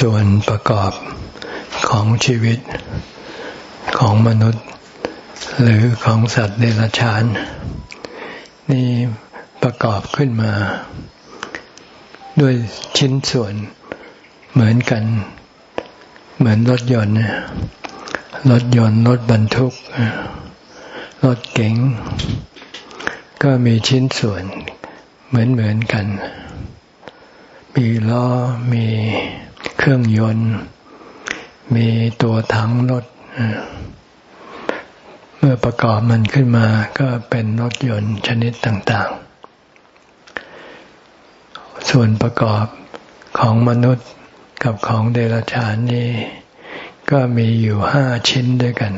ส่วนประกอบของชีวิตของมนุษย์ หรือของสัตว์เดรัจฉาน นี่ประกอบขึ้นมา ด้วยชิ้นส่วนเหมือนกัน เหมือนรถยนต์รถยนต์รถบรรทุกรถเก๋งก็มีชิ้นส่วนเหมือนเหมือนกัน มีล้อมี เครื่องยนต์ มีตัวถังรถ เมื่อประกอบมันขึ้นมาก็เป็นรถยนต์ชนิดต่างๆ ส่วนประกอบของมนุษย์กับของเดรัจฉานนี่ก็มีอยู่ห้าชิ้นด้วยกัน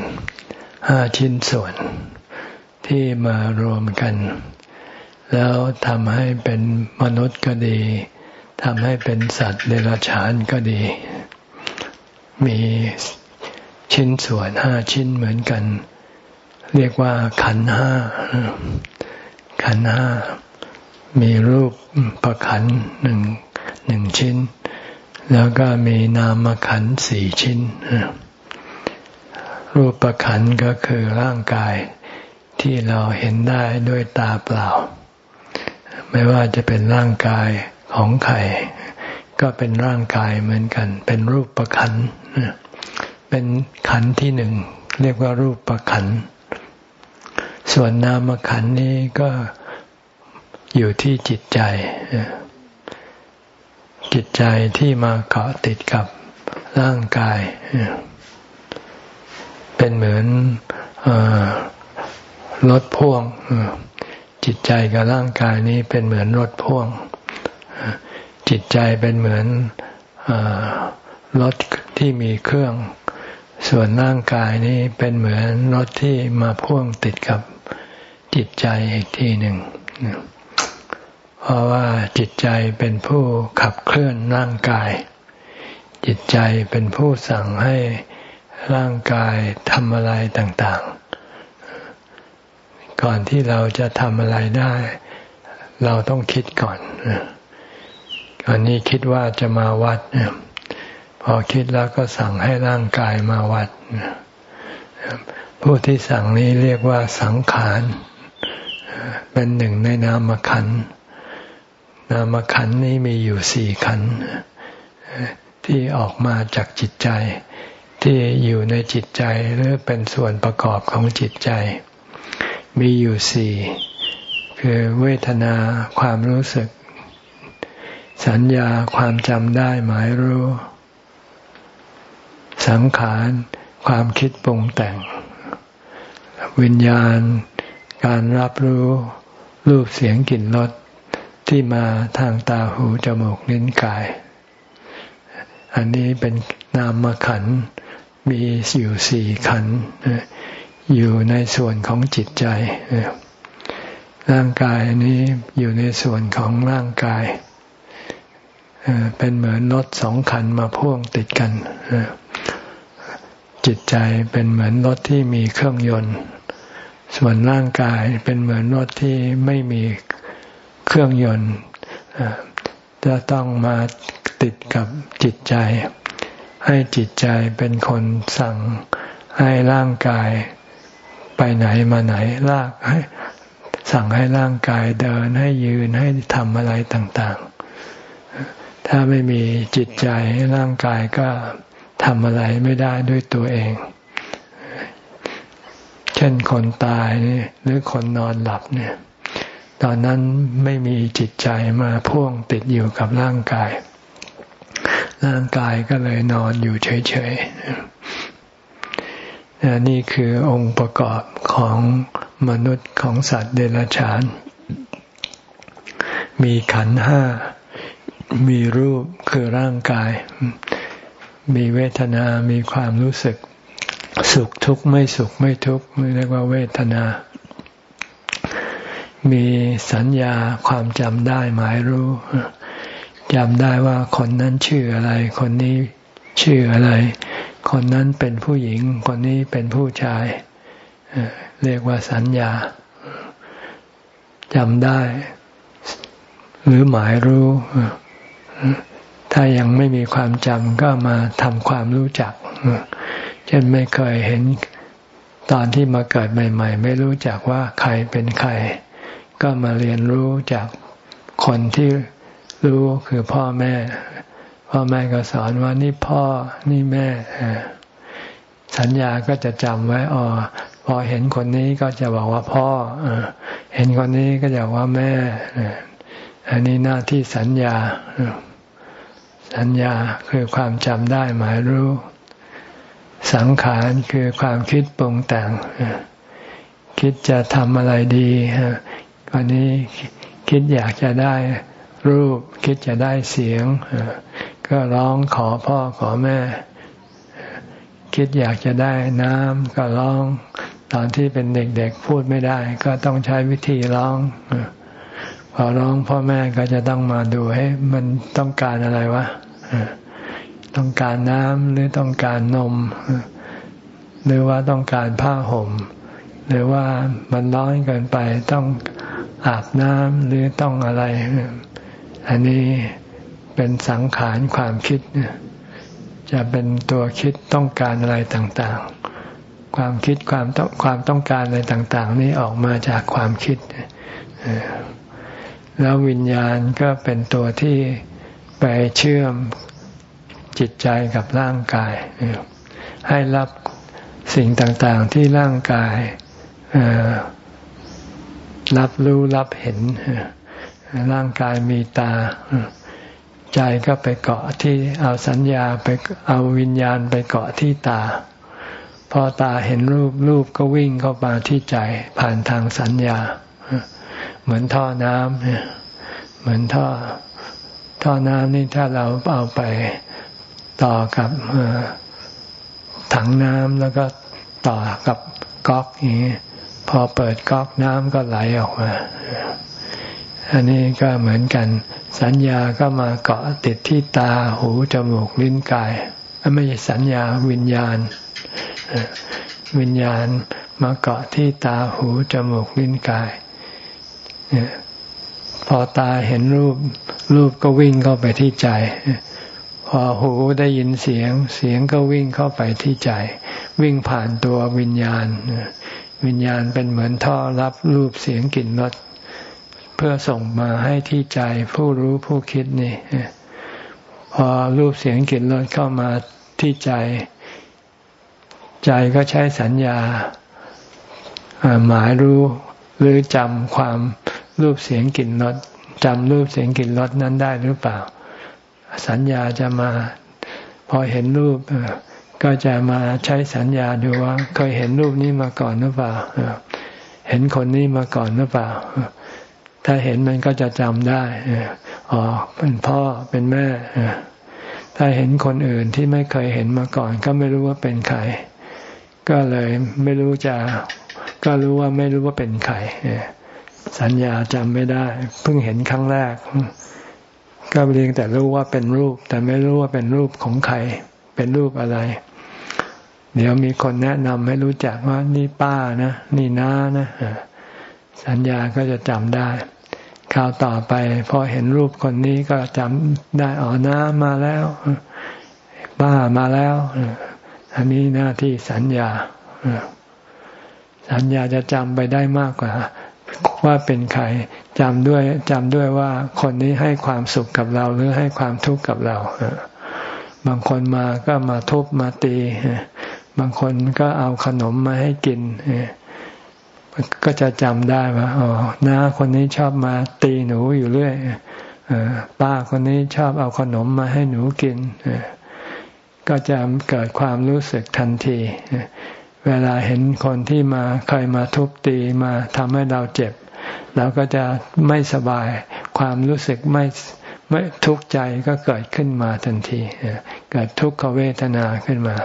ห้าชิ้นส่วน ที่มารวมกัน แล้วทำให้เป็นมนุษย์ก็ดี ทำให้เป็นสัตว์เดรัจฉานก็ดี มีชิ้นส่วนห้าชิ้นเหมือนกัน เรียกว่าขันห้า ขันห้า มีรูปประขันหนึ่งหนึ่งชิ้น แล้วก็มีนามขันสี่ชิ้น รูปประขันก็คือร่างกายที่เราเห็นได้ด้วยตาเปล่า ไม่ว่าจะเป็นร่างกาย ของไข่ก็เป็นร่างกายเหมือนกัน เป็นรูปประขันเป็นขันที่หนึ่งเรียกว่ารูปประขัน ส่วนนามขันนี้ก็อยู่ที่จิตใจ จิตใจที่มาเกาะติดกับร่างกาย เป็นเหมือนรถพ่วง จิตใจกับร่างกายนี้เป็นเหมือนรถพ่วง จิตใจเป็นเหมือนอรถที่มีเครื่อง ส่วนร่างกายนี้เป็นเหมือนรถที่มาพ่วงติดกับจิตใจอีกทีหนึ่ง เพราะว่าจิตใจเป็นผู้ขับเคลื่อนร่างกาย จิตใจเป็นผู้สั่งให้ร่างกายทำอะไรต่างๆ ก่อนที่เราจะทำอะไรได้ เราต้องคิดก่อน อันนี้คิดว่าจะมาวัดพอคิดแล้วก็สั่งให้ร่างกายมาวัดผู้ที่สั่งนี้เรียกว่าสังขารเป็นหนึ่งในนามขันนามขันนี้มีอยู่สี่ขันที่ออกมาจากจิตใจ ที่อยู่ในจิตใจหรือเป็นส่วนประกอบของจิตใจ มีอยู่สี่คือเวทนาความรู้สึก สัญญาความจำได้หมายรู้ สังขารความคิดปรุงแต่ง วิญญาณ การรับรู้รูปเสียงกลิ่นรสที่มาทางตาหูจมูกลิ้นกาย อันนี้เป็นนามขันมีอยู่สี่ขันอยู่ในส่วนของจิตใจ ร่างกายนี้อยู่ในส่วนของร่างกาย เป็นเหมือนรถสองคันมาพ่วงติดกัน จิตใจเป็นเหมือนรถที่มีเครื่องยนต์ ส่วนร่างกายเป็นเหมือนรถที่ไม่มีเครื่องยนต์จะต้องมาติดกับจิตใจ ให้จิตใจเป็นคนสั่งให้ร่างกายไปไหนมาไหนลากให้สั่งให้ร่างกายเดินให้ยืนให้ทำอะไรต่าง ถ้าไม่มีจิตใจร่างกายก็ทำอะไรไม่ได้ด้วยตัวเอง เช่นคนตายนี่หรือคนนอนหลับเนี่ย ตอนนั้นไม่มีจิตใจมาพ่วงติดอยู่กับร่างกาย ร่างกายก็เลยนอนอยู่เฉยๆนี่คือองค์ประกอบของมนุษย์ของสัตว์เดรัจฉาน มีขันห้า มีรูปคือร่างกาย มีเวทนา มีความรู้สึก สุขทุกข์ไม่สุขไม่ทุกข์เรียกว่าเวทนา มีสัญญาความจำได้หมายรู้จำได้ว่าคนนั้นชื่ออะไร คนนี้ชื่ออะไร คนนั้นเป็นผู้หญิง คนนี้เป็นผู้ชาย เรียกว่าสัญญาจำได้ หรือหมายรู้ ถ้ายังไม่มีความจำก็มาทำความรู้จัก เช่นไม่เคยเห็นตอนที่มาเกิดใหม่ ๆ ไม่รู้จักว่าใครเป็นใคร ก็มาเรียนรู้จากคนที่รู้คือพ่อแม่ พ่อแม่ก็สอนว่านี่พ่อนี่แม่ สัญญาก็จะจำไว้อ๋อพอเห็นคนนี้ก็จะบอกว่าพ่อเห็นคนนี้ก็จะว่าแม่อันนี้หน้าที่สัญญา สัญญาคือความจำได้หมายรู้ สังขารคือความคิดปรุงแต่ง คิดจะทำอะไรดีวันนี้คิดอยากจะได้รูป คิดจะได้เสียง ก็ร้องขอพ่อขอแม่ คิดอยากจะได้น้ำก็ร้อง ตอนที่เป็นเด็กๆพูดไม่ได้ ก็ต้องใช้วิธีร้อง พอร้องพ่อแม่ก็จะต้องมาดูให้มันต้องการอะไรวะต้องการน้ำหรือต้องการนม หรือว่าต้องการผ้าห่ม หรือว่ามันร้อนเกินไปต้องอาบน้ำหรือต้องอะไร อันนี้เป็นสังขารความคิดจะเป็นตัวคิดต้องการอะไรต่างๆ ความคิดความต้องความต้องการอะไรต่าง ๆ นี้ออกมาจากความคิด แล้ววิญญาณก็เป็นตัวที่ไปเชื่อมจิตใจกับร่างกาย ให้รับสิ่งต่างๆที่ร่างกายรับรู้รับเห็น ร่างกายมีตา ใจก็ไปเกาะที่เอาสัญญาไปเอาวิญญาณไปเกาะที่ตา พอตาเห็นรูปรูปก็วิ่งเข้ามาที่ใจผ่านทางสัญญา เหมือนท่อน้ำเนี่ยเหมือนท่อท่อน้ำนี่ถ้าเราเอาไปต่อกับถังน้ำแล้วก็ต่อกับก๊อกอย่างนี้พอเปิดก๊อกน้ำก็ไหลออกมา อันนี้ก็เหมือนกัน สัญญาก็มาเกาะติดที่ตาหูจมูกลิ้นกายไม่ใช่สัญญาวิญญาณ วิญญาณมาเกาะที่ตาหูจมูกลิ้นกาย พอตาเห็นรูป รูปก็วิ่งเข้าไปที่ใจ พอหูได้ยินเสียง เสียงก็วิ่งเข้าไปที่ใจ วิ่งผ่านตัววิญญาณ วิญญาณเป็นเหมือนท่อรับรูปเสียงกลิ่นรสเพื่อส่งมาให้ที่ใจผู้รู้ผู้คิดนี่ พอรูปเสียงกลิ่นรสเข้ามาที่ใจ ใจก็ใช้สัญญาหมายรู้หรือจำความ รูปเสียงกลิ่นรสจำรูปเสียงกลิ่นรสนั้นได้หรือเปล่า สัญญาจะมา พอเห็นรูปก็จะมาใช้สัญญาดูว่า เคยเห็นรูปนี้มาก่อนหรือเปล่าเห็นคนนี้มาก่อนหรือเปล่า ถ้าเห็นมันก็จะจำได้อ๋อเป็นพ่อเป็นแม่ถ้าเห็นคนอื่นที่ไม่เคยเห็นมาก่อน ก็ไม่รู้ว่าเป็นใคร ก็เลยไม่รู้จะ ก็รู้ว่าไม่รู้ว่าเป็นใคร สัญญาจำไม่ได้ เพิ่งเห็นครั้งแรก ก็เพียงแต่รู้ว่าเป็นรูป แต่ไม่รู้ว่าเป็นรูปของใคร เป็นรูปอะไร เดี๋ยวมีคนแนะนำให้รู้จักว่านี่ป้านะนี่น้านะสัญญาก็จะจำได้คราวต่อไปพอเห็นรูปคนนี้ก็จำได้อ๋อน้ามาแล้วป้ามาแล้วอันนี้หน้าที่สัญญาสัญญาจะจำไปได้มากกว่า ว่าเป็นใครจำด้วยจำด้วยว่าคนนี้ให้ความสุขกับเราหรือให้ความทุกข์กับเราบางคนมาก็มาทุบมาตี บางคนก็เอาขนมมาให้กิน ก็จะจำได้ว่าอ๋อน้าคนนี้ชอบมาตีหนูอยู่เรื่อยป้าคนนี้ชอบเอาขนมมาให้หนูกิน ก็จะเกิดความรู้สึกทันที เวลาเห็นคนที่มาเคยมาทุบตีมาทำให้เราเจ็บเราก็จะไม่สบายความรู้สึกไม่ไม่ทุกข์ใจก็เกิดขึ้นมาทันทีเกิดทุกขเวทนาขึ้นมา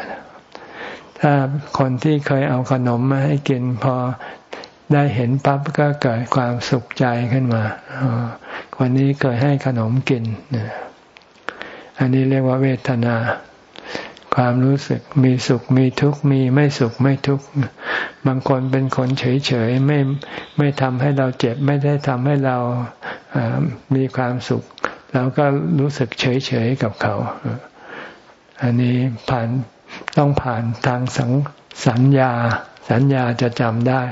ถ้าคนที่เคยเอาขนมมาให้กินพอได้เห็นปั๊บก็เกิดความสุขใจขึ้นมาคนนี้เคยให้ขนมกินอันนี้เรียกว่าเวทนา ความรู้สึก มีสุขมีทุกข์มีไม่สุขไม่ทุกข์บางคนเป็นคนเฉยๆไม่ไม่ทำให้เราเจ็บ ไม่ได้ทำให้เรามีความสุขเราก็รู้สึกเฉยเฉยกับเขา อันนี้ผ่านต้องผ่านทางสังสัญญา สัญญาจะจำได้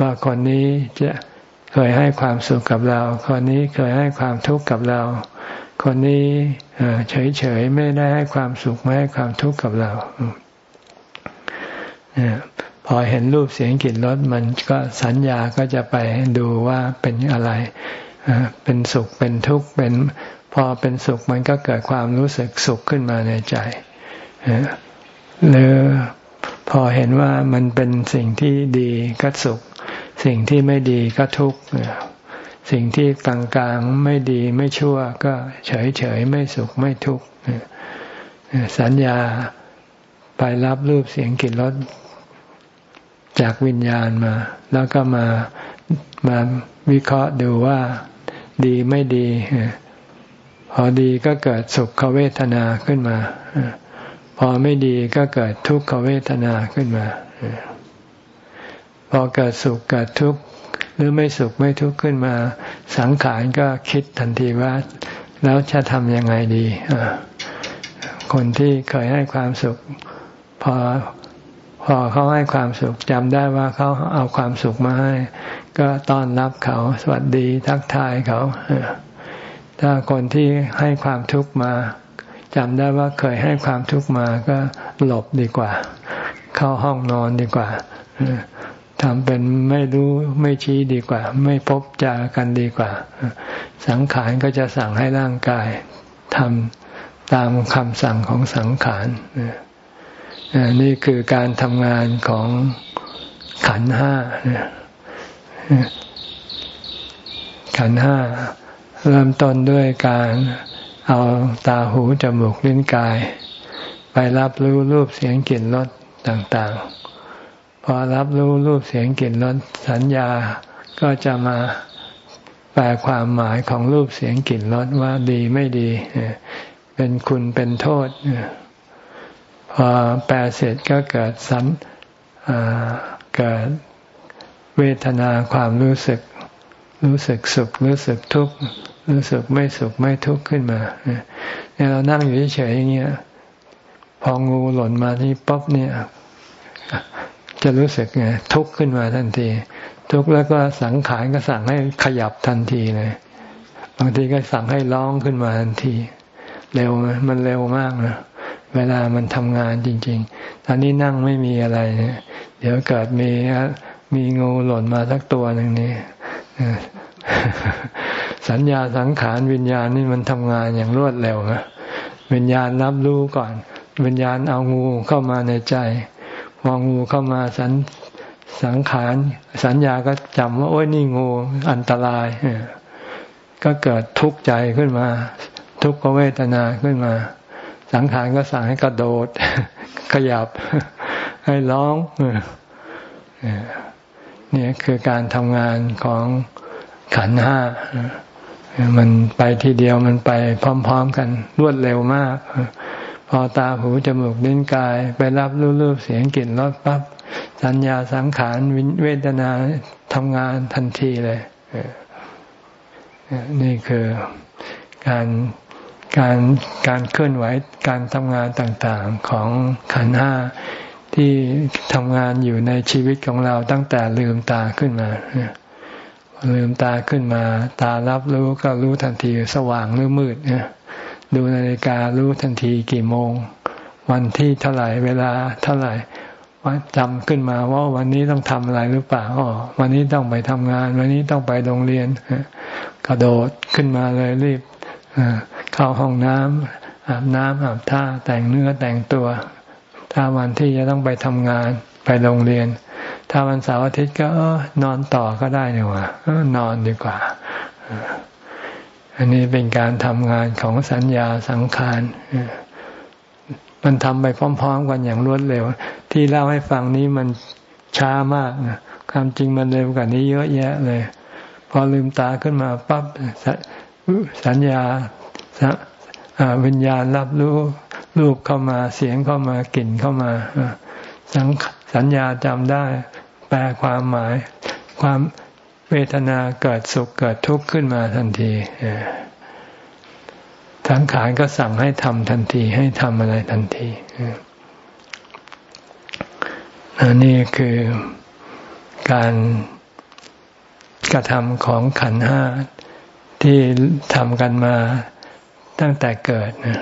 ว่าคนนี้จะเคยให้ความสุขกับเรา คนนี้เคยให้ความทุกข์กับเรา คนนี้เฉยๆไม่ได้ให้ความสุขไม่ให้ความทุกข์กับเราพอเห็นรูปเสียงกลิ่นรสมันก็สัญญาก็จะไปดูว่าเป็นอะไรเป็นสุขเป็นทุกข์เป็นพอเป็นสุขมันก็เกิดความรู้สึกสุขขึ้นมาในใจหรือพอเห็นว่ามันเป็นสิ่งที่ดีก็สุข สิ่งที่ไม่ดีก็ทุกข์ สิ่งที่กลางๆไม่ดีไม่ชั่ว ก็เฉยๆไม่สุขไม่ทุกข์สัญญาไปรับรูปเสียงกลิ่นรสจากวิญญาณมา แล้วก็มามาวิเคราะห์ดูว่าดีไม่ดีพอดีก็เกิดสุขเวทนาขึ้นมา พอไม่ดีก็เกิดทุกขเวทนาขึ้นมา พอเกิดสุขเกิดทุกข์ หรือไม่สุขไม่ทุกข์ขึ้นมา สังขารก็คิดทันทีว่า แล้วจะทำยังไงดีคนที่เคยให้ความสุข พอพอเขาให้ความสุขจำได้ว่าเขาเอาความสุขมาให้ ก็ต้อนรับเขาสวัสดีทักทายเขาถ้าคนที่ให้ความทุกข์มาจำได้ว่าเคยให้ความทุกข์มาก็หลบดีกว่า เข้าห้องนอนดีกว่า ทำเป็นไม่รู้ไม่ชี้ดีกว่า ไม่พบจากันดีกว่า สังขารก็จะสั่งให้ร่างกายทำตามคำสั่งของสังขารนี่คือการทำงานของขันห้าขันห้าเริ่มต้นด้วยการเอาตาหูจมูกลิ้นกาย ไปรับรู้รูปเสียงกลิ่นรสต่าง ๆ พอรับรู้รูปเสียงกลิ่นรสสัญญาก็จะมาแปลความหมายของรูปเสียงกลิ่นรสว่าดีไม่ดี เป็นคุณเป็นโทษ พอแปลเสร็จก็เกิดสันเกิดเวทนาความรู้สึก รู้สึกสุข รู้สึกทุกข์รู้สึกไม่สุขไม่ทุกข์ขึ้นมาเนี่ยเรานั่งอยู่เฉยๆอย่างเงี้ยพองูหล่นมาที่ป๊อบเนี่ย จะรู้สึกไงทุกข์ขึ้นมาทันที ทุกข์แล้วก็สังขารก็สั่งให้ขยับทันทีเลยบางทีก็สั่งให้ร้องขึ้นมาทันที เร็วมันเร็วมากนะเวลามันทำงานจริง ๆ ตอนนี้นั่งไม่มีอะไรเนี่ยเดี๋ยวเกิดมีมีงูหล่นมาสักตัวหนึ่งนี่สัญญาสังขารวิญญาณนี่มันทำงานอย่างรวดเร็วนะวิญญาณรับรู้ก่อน วิญญาณเอางูเข้ามาในใจ มองงูเข้ามาสัญสังขารสัญญาก็จำว่าโอ้ยนี่งูอันตรายก็เกิดทุกข์ใจขึ้นมา ทุกขเวทนาขึ้นมา สังขารก็สั่งให้กระโดด ขยับ ให้ร้องเนี่ยคือการทำงานของขันห้ามันไปทีเดียวมันไปพร้อม ๆ กันรวดเร็วมาก พอตาหูจมูกลิ้นกาย ไปรับรู้รูปเสียงกลิ่นรสปั๊บสัญญาสังขารเวทนาทำงานทันทีเลย นี่คือการการการเคลื่อนไหวการทำงานต่างๆของขันห้าที่ทำงานอยู่ในชีวิตของเราตั้งแต่ลืมตาขึ้นมาลืมตาขึ้นมา ตารับรู้ก็รู้ทันทีสว่างหรือมืดเนี่ย ดูนาฬิการู้ทันทีกี่โมง วันที่เท่าไหร่เวลาเท่าไหร่ว่าจำขึ้นมาว่าวันนี้ต้องทำอะไรหรือเปล่าอ๋อวันนี้ต้องไปทำงาน วันนี้ต้องไปโรงเรียนกระโดดขึ้นมาเลยรีบเข้าห้องน้ำอาบน้ำอาบท่าแต่งเนื้อแต่งตัว ถ้าวันที่จะต้องไปทำงานไปโรงเรียน ถ้าวันเสาร์อาทิตย์ก็นอนต่อก็ได้นี่ว่านอนดีกว่า อันนี้เป็นการทำงานของสัญญาสังขารมันทำไปพร้อม ๆ กันอย่างรวดเร็ว ที่เล่าให้ฟังนี้มันช้ามากความจริงมันเร็วกว่านี้เยอะแยะเลย พอลืมตาขึ้นมาปั๊บสัญญาวิญญาณรับรู้รูปเข้ามาเสียงเข้ามากลิ่นเข้ามาสัญญาจำได้ แปลความหมาย ความ เวทนาเกิดสุขเกิดทุกข์ขึ้นมาทันทีสังขารก็สั่งให้ทำทันทีให้ทำอะไรทันทีอันนี้คือการกระทำของขันห้าที่ทำกันมาตั้งแต่เกิดนะ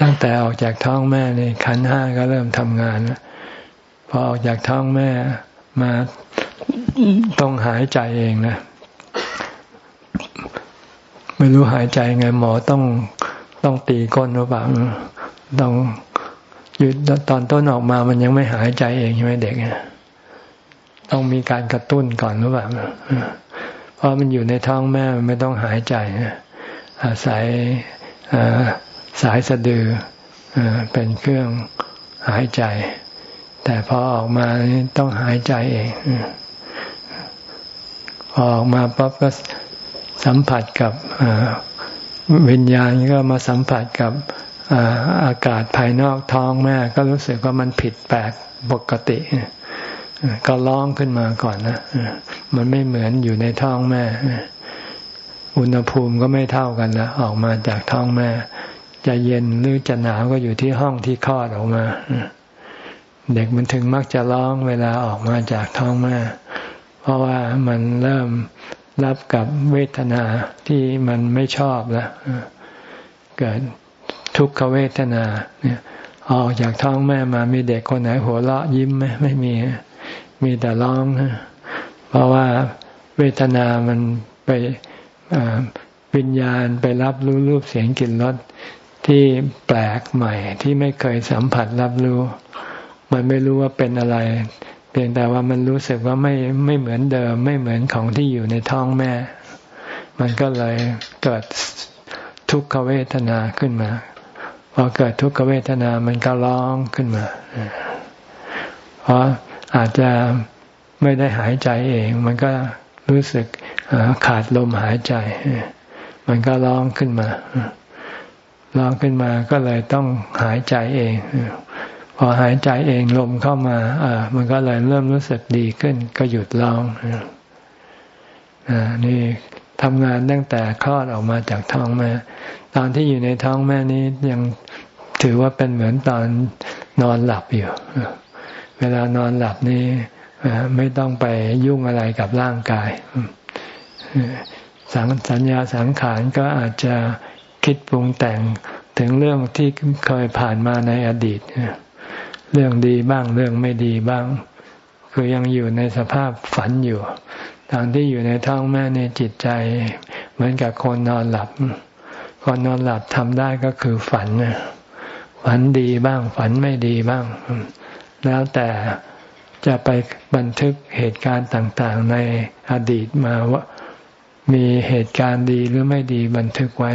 ตั้งแต่ออกจากท้องแม่นี่ขันห้าก็เริ่มทำงานพอออกจากท้องแม่มา ต้องหายใจเองนะ ไม่รู้หายใจไงหมอต้องต้องตีก้นหรือเปล่าต้องอยู่ตอนต้นออกมามันยังไม่หายใจเองใช่ไหมเด็กต้องมีการกระตุ้นก่อนหรือเปล่าเพราะมันอยู่ในท้องแม่มันไม่ต้องหายใจอาศัยสายสะดือเป็นเครื่องหายใจ แต่พอออกมาต้องหายใจเอง พอออกมาปั๊บก็สัมผัสกับวิญญาณก็มาสัมผัสกับอากาศภายนอกท้องแม่ก็รู้สึกว่ามันผิดแปลกปกติ ก็ร้องขึ้นมาก่อนนะมันไม่เหมือนอยู่ในท้องแม่ อุณหภูมิก็ไม่เท่ากันนะออกมาจากท้องแม่ จะเย็นหรือจะหนาวก็อยู่ที่ห้องที่คลอดออกมา เด็กมันถึงมักจะร้องเวลาออกมาจากท้องแม่ เพราะว่ามันเริ่มรับกับเวทนาที่มันไม่ชอบแล้วเกิดทุกขเวทนาเนี่ยออกจากท้องแม่มามีเด็กคนไหนหัวเราะยิ้มไหมไม่มี มีแต่ร้องเพราะว่าเวทนามันไปวิญญาณไปรับรู้รูปเสียงกลิ่นรสที่แปลกใหม่ที่ไม่เคยสัมผัสรับรู้ มันไม่รู้ว่าเป็นอะไร เพียงแต่ว่ามันรู้สึกว่าไม่ไม่เหมือนเดิม ไม่เหมือนของที่อยู่ในท้องแม่ มันก็เลยเกิดทุกขเวทนาขึ้นมาพอเกิดทุกขเวทนามันก็ร้องขึ้นมาเพราะอาจจะไม่ได้หายใจเอง มันก็รู้สึกขาดลมหายใจ มันก็ร้องขึ้นมาร้องขึ้นมาก็เลยต้องหายใจเอง พอหายใจเองลมเข้ามาอ่ามันก็เลยเริ่มรู้สึกดีขึ้น ก็หยุดร้องอนี่ทำงานตั้งแต่คลอดออกมาจากท้องแม่ ตอนที่อยู่ในท้องแม่นี้ยังถือว่าเป็นเหมือนตอนนอนหลับอยู่ เวลานอนหลับนี่ไม่ต้องไปยุ่งอะไรกับร่างกายสังสัญญาสังขารก็อาจจะคิดปรุงแต่งถึงเรื่องที่เคยผ่านมาในอดีต เรื่องดีบ้างเรื่องไม่ดีบ้าง คือยังอยู่ในสภาพฝันอยู่ตอนที่อยู่ในท้องแม่ในจิตใจ เหมือนกับคนนอนหลับ คนนอนหลับทำได้ก็คือฝันฝันดีบ้าง ฝันไม่ดีบ้าง แล้วแต่จะไปบันทึกเหตุการณ์ต่าง ๆ ในอดีตมาว่ามีเหตุการณ์ดีหรือไม่ดีบันทึกไว้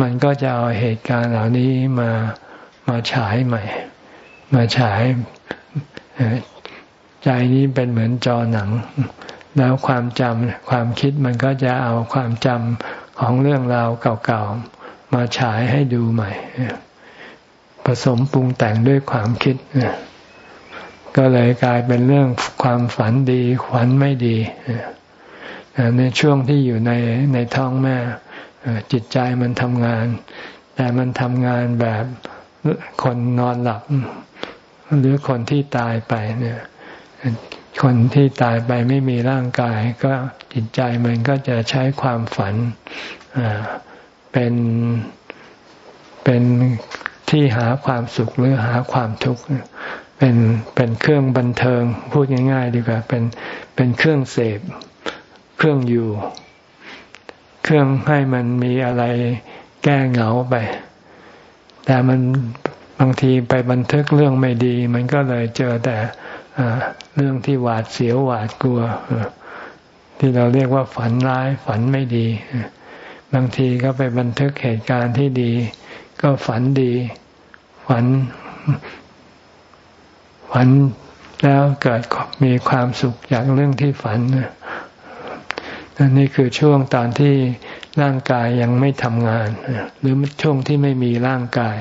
มันก็จะเอาเหตุการณ์เหล่านี้มามาฉายใหม่ มาฉายใจนี้เป็นเหมือนจอหนัง แล้วความจำความคิดมันก็จะเอาความจำของเรื่องราวเก่าๆ มาฉายให้ดูใหม่ ผสมปรุงแต่งด้วยความคิด ก็เลยกลายเป็นเรื่องความฝันดีฝันไม่ดี ในช่วงที่อยู่ในในท้องแม่จิตใจมันทำงาน แต่มันทำงานแบบ คนนอนหลับ หรือคนที่ตายไปเนี่ย คนที่ตายไปไม่มีร่างกาย ก็จิตใจมันก็จะใช้ความฝันเป็นเป็นที่หาความสุขหรือหาความทุกข์เป็นเป็นเครื่องบันเทิง พูดง่ายๆดีกว่าเป็นเป็นเครื่องเสพ เครื่องอยู่ เครื่องให้มันมีอะไรแก้เหงาไป แต่มันบางทีไปบันทึกเรื่องไม่ดี มันก็เลยเจอแต่เรื่องที่หวาดเสียวหวาดกลัวที่เราเรียกว่าฝันร้ายฝันไม่ดี บางทีก็ไปบันทึกเหตุการณ์ที่ดี ก็ฝันดี ฝัน ฝันแล้วเกิดมีความสุขจากเรื่องที่ฝันนี่คือช่วงตอนที่ ร่างกายยังไม่ทำงาน หรือช่วงที่ไม่มีร่างกาย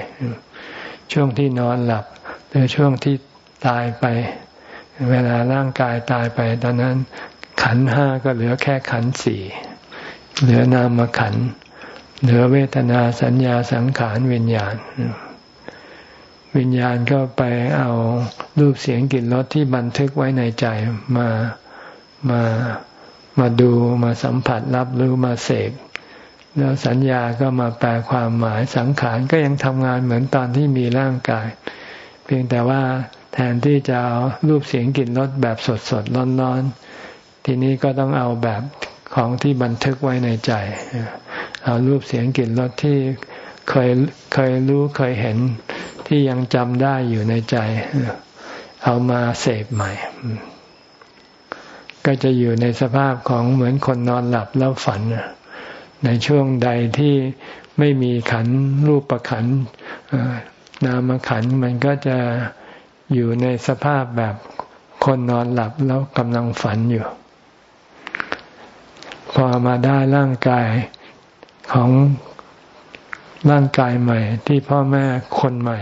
ช่วงที่นอนหลับ หรือช่วงที่ตายไป เวลาร่างกายตายไป ตอนนั้นขันห้าก็เหลือแค่ขันสี่เหลือนามขัน เหนือเวทนาสัญญาสังขารวิญญาณ วิญญาณก็ไปเอารูปเสียงกลิ่นรสที่บันทึกไว้ในใจมามามาดูมาสัมผัสรับรู้มาเสก แล้วสัญญาก็มาแปลความหมายสังขารก็ยังทำงานเหมือนตอนที่มีร่างกาย เพียงแต่ว่าแทนที่จะเอารูปเสียงกลิ่นรสแบบสดสดร้อนๆ ทีนี้ก็ต้องเอาแบบของที่บันทึกไว้ในใจ เอารูปเสียงกลิ่นรสที่เคยเคยรู้เคยเห็นที่ยังจำได้อยู่ในใจ เอามาเสพใหม่ ก็จะอยู่ในสภาพของเหมือนคนนอนหลับแล้วฝัน ในช่วงใดที่ไม่มีขันรูปประขันนามขันมันก็จะอยู่ในสภาพแบบคนนอนหลับแล้วกำลังฝันอยู่ พอมาได้ร่างกายของร่างกายใหม่ ที่พ่อแม่คนใหม่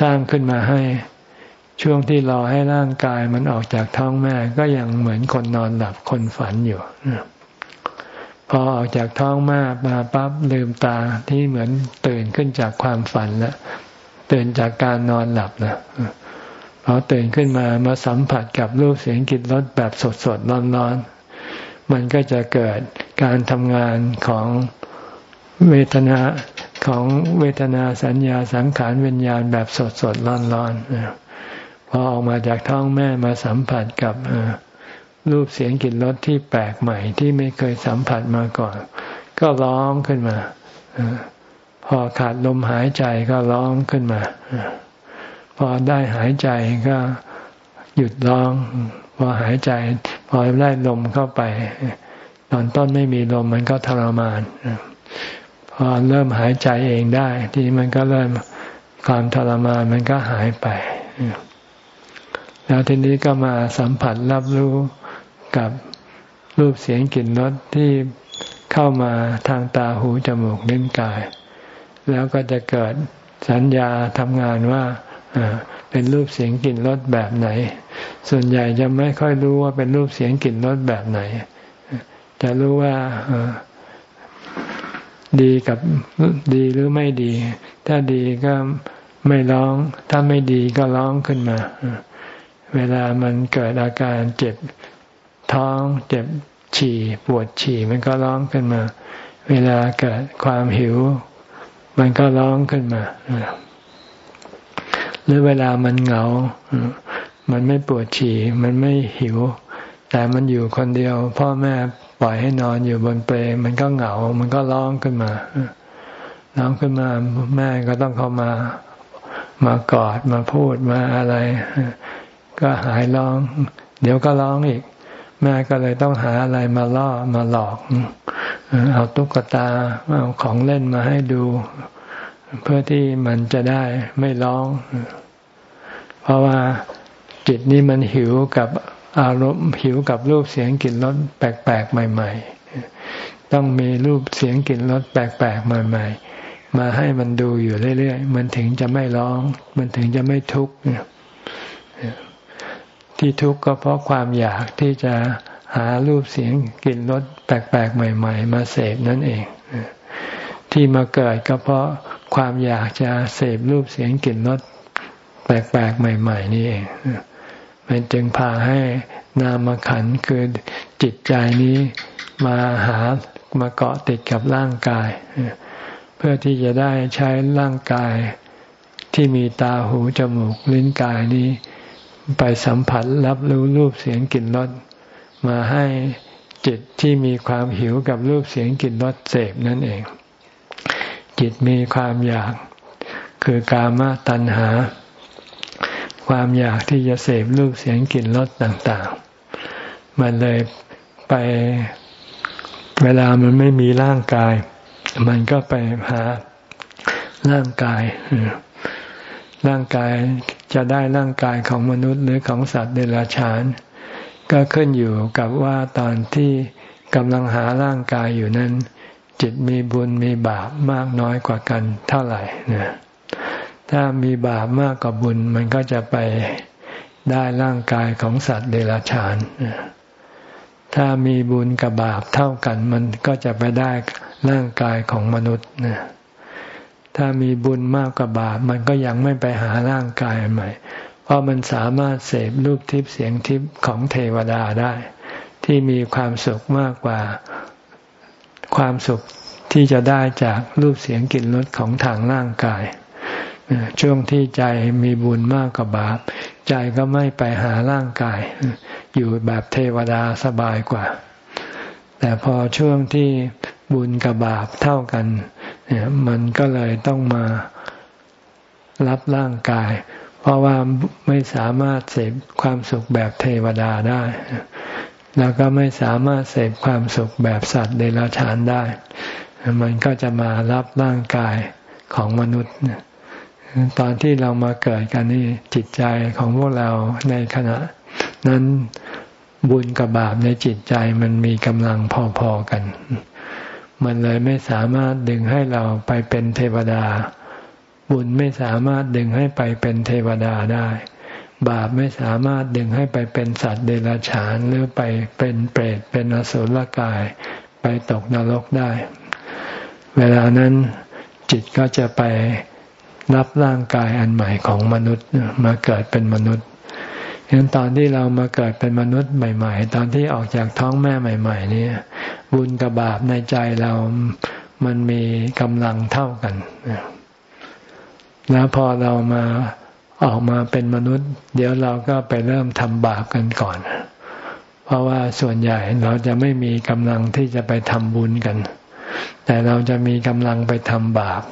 สร้างขึ้นมาให้ช่วงที่รอให้ร่างกายมันออกจากท้องแม่ก็ยังเหมือนคนนอนหลับคนฝันอยู่พ อออกจากท้องแม่มาปั๊บลืมตาที่เหมือนตื่นขึ้นจากความฝันล้วตื่นจากการนอนหลับนะพอตื่นขึ้นมามาสัมผัสกับรูปเสียงกลิ่นรสแบบสดสดร้อนร้อนมันก็จะเกิดการทำงานของเวทนาของเวทนาสัญญาสังขารวิญญาณแบบสดสดร้อนร้อนพอออกมาจากท้องแม่มาสัมผัสกับ รูปเสียงกลิ่นรสที่แปลกใหม่ที่ไม่เคยสัมผัสมาก่อน ก็ร้องขึ้นมาพอขาดลมหายใจก็ร้องขึ้นมา พอได้หายใจก็หยุดร้อง พอหายใจ พอได้ลมเข้าไป ตอนต้นไม่มีลมมันก็ทรมาน พอเริ่มหายใจเองได้ ที่มันก็เริ่มความทรมานมันก็หายไป แล้วทีนี้ก็มาสัมผัสรับรู้ กับรูปเสียงกลิ่นรสที่เข้ามาทางตาหูจมูกลิ้นกาย แล้วก็จะเกิดสัญญาทำงานว่าเป็นรูปเสียงกลิ่นรสแบบไหน ส่วนใหญ่จะไม่ค่อยรู้ว่าเป็นรูปเสียงกลิ่นรสแบบไหน จะรู้ว่าดีกับดีหรือไม่ดี ถ้าดีก็ไม่ร้อง ถ้าไม่ดีก็ร้องขึ้นมา เวลามันเกิดอาการเจ็บ ท้องเจ็บฉี่ปวดฉี่มันก็ร้องขึ้นมา เวลาเกิดความหิว มันก็ร้องขึ้นมา หรือเวลามันเหงา มันไม่ปวดฉี่ มันไม่หิว แต่มันอยู่คนเดียว พ่อแม่ปล่อยให้นอนอยู่บนเปลมันก็เหงา มันก็ร้องขึ้นมาร้องขึ้นมาแม่ก็ต้องเข้ามามากอดมาพูดมาอะไร ก็หายร้อง เดี๋ยวก็ร้องอีก แม่ก็เลยต้องหาอะไรมาล่อมาหลอก เอาตุ๊กตา เอาของเล่นมาให้ดู เพื่อที่มันจะได้ไม่ร้อง เพราะว่าจิตนี้มันหิวกับอารมณ์หิวกับรูปเสียงกลิ่นรสแปลกๆใหม่ ๆ ต้องมีรูปเสียงกลิ่นรสแปลกๆใหม่ ๆ มาให้มันดูอยู่เรื่อยๆ มันถึงจะไม่ร้อง มันถึงจะไม่ทุกข์ ที่ทุกข์ก็เพราะความอยากที่จะหารูปเสียงกลิ่นรสแปลกๆ ใหม่ ๆ มาเสพนั่นเอง ที่มาเกิดก็เพราะความอยากจะเสพรูปเสียงกลิ่นรสแปลกๆ ใหม่ ๆ นี่เองมันจึงพาให้นามขันคือจิตใจนี้มาหามาเกาะติดกับร่างกาย เพื่อที่จะได้ใช้ร่างกายที่มีตาหูจมูกลิ้นกายนี้ ไปสัมผัสรับรู้รูปเสียงกลิ่นรสมาให้จิตที่มีความหิวกับรูปเสียงกลิ่นรสเสพนั่นเอง จิตมีความอยาก คือกามตัณหา ความอยากที่จะเสพรูปเสียงกลิ่นรสต่างๆ มันเลยไปเวลามันไม่มีร่างกาย มันก็ไปหาร่างกายร่างกาย จะได้ร่างกายของมนุษย์หรือของสัตว์เดรัจฉาน ก็ขึ้นอยู่กับว่าตอนที่กำลังหาร่างกายอยู่นั้น จิตมีบุญมีบาปมากน้อยกว่ากันเท่าไหร่นะถ้ามีบาปมากกว่าบุญมันก็จะไปได้ร่างกายของสัตว์เดรัจฉาน ถ้ามีบุญกับบาปเท่ากัน มันก็จะไปได้ร่างกายของมนุษย์นะ ถ้ามีบุญมากกว่าบาปมันก็ยังไม่ไปหาร่างกายใหม่ เพราะมันสามารถเสพรูปทิพย์เสียงทิพย์ของเทวดาได้ ที่มีความสุขมากกว่าความสุขที่จะได้จากรูปเสียงกลิ่นรสของทางร่างกาย ช่วงที่ใจมีบุญมากกว่าบาป ใจก็ไม่ไปหาร่างกาย อยู่แบบเทวดาสบายกว่า แต่พอช่วงที่บุญกับบาปเท่ากัน มันก็เลยต้องมารับร่างกาย เพราะว่าไม่สามารถเสพความสุขแบบเทวดาได้ แล้วก็ไม่สามารถเสพความสุขแบบสัตว์เดรัจฉานได้ มันก็จะมารับร่างกายของมนุษย์ตอนที่เรามาเกิดกันนี่จิตใจของพวกเราในขณะ นั้นบุญกับบาปในจิตใจมันมีกำลังพอๆกัน มันเลยไม่สามารถดึงให้เราไปเป็นเทวดา บุญไม่สามารถดึงให้ไปเป็นเทวดาได้ บาปไม่สามารถดึงให้ไปเป็นสัตว์เดรัจฉานหรือไปเป็นเปรตเป็นอสุรกาย ไปตกนรกได้ เวลานั้นจิตก็จะไปรับร่างกายอันใหม่ของมนุษย์มาเกิดเป็นมนุษย์ ฉะนั้นตอนที่เรามาเกิดเป็นมนุษย์ใหม่ ๆ ตอนที่ออกจากท้องแม่ใหม่ ๆ นี่บุญกับบาปในใจเรามันมีกำลังเท่ากันแล้วพอเรามาออกมาเป็นมนุษย์ เดี๋ยวเราก็ไปเริ่มทำบาปกันก่อน เพราะว่าส่วนใหญ่เราจะไม่มีกำลังที่จะไปทำบุญกัน แต่เราจะมีกำลังไปทำบาป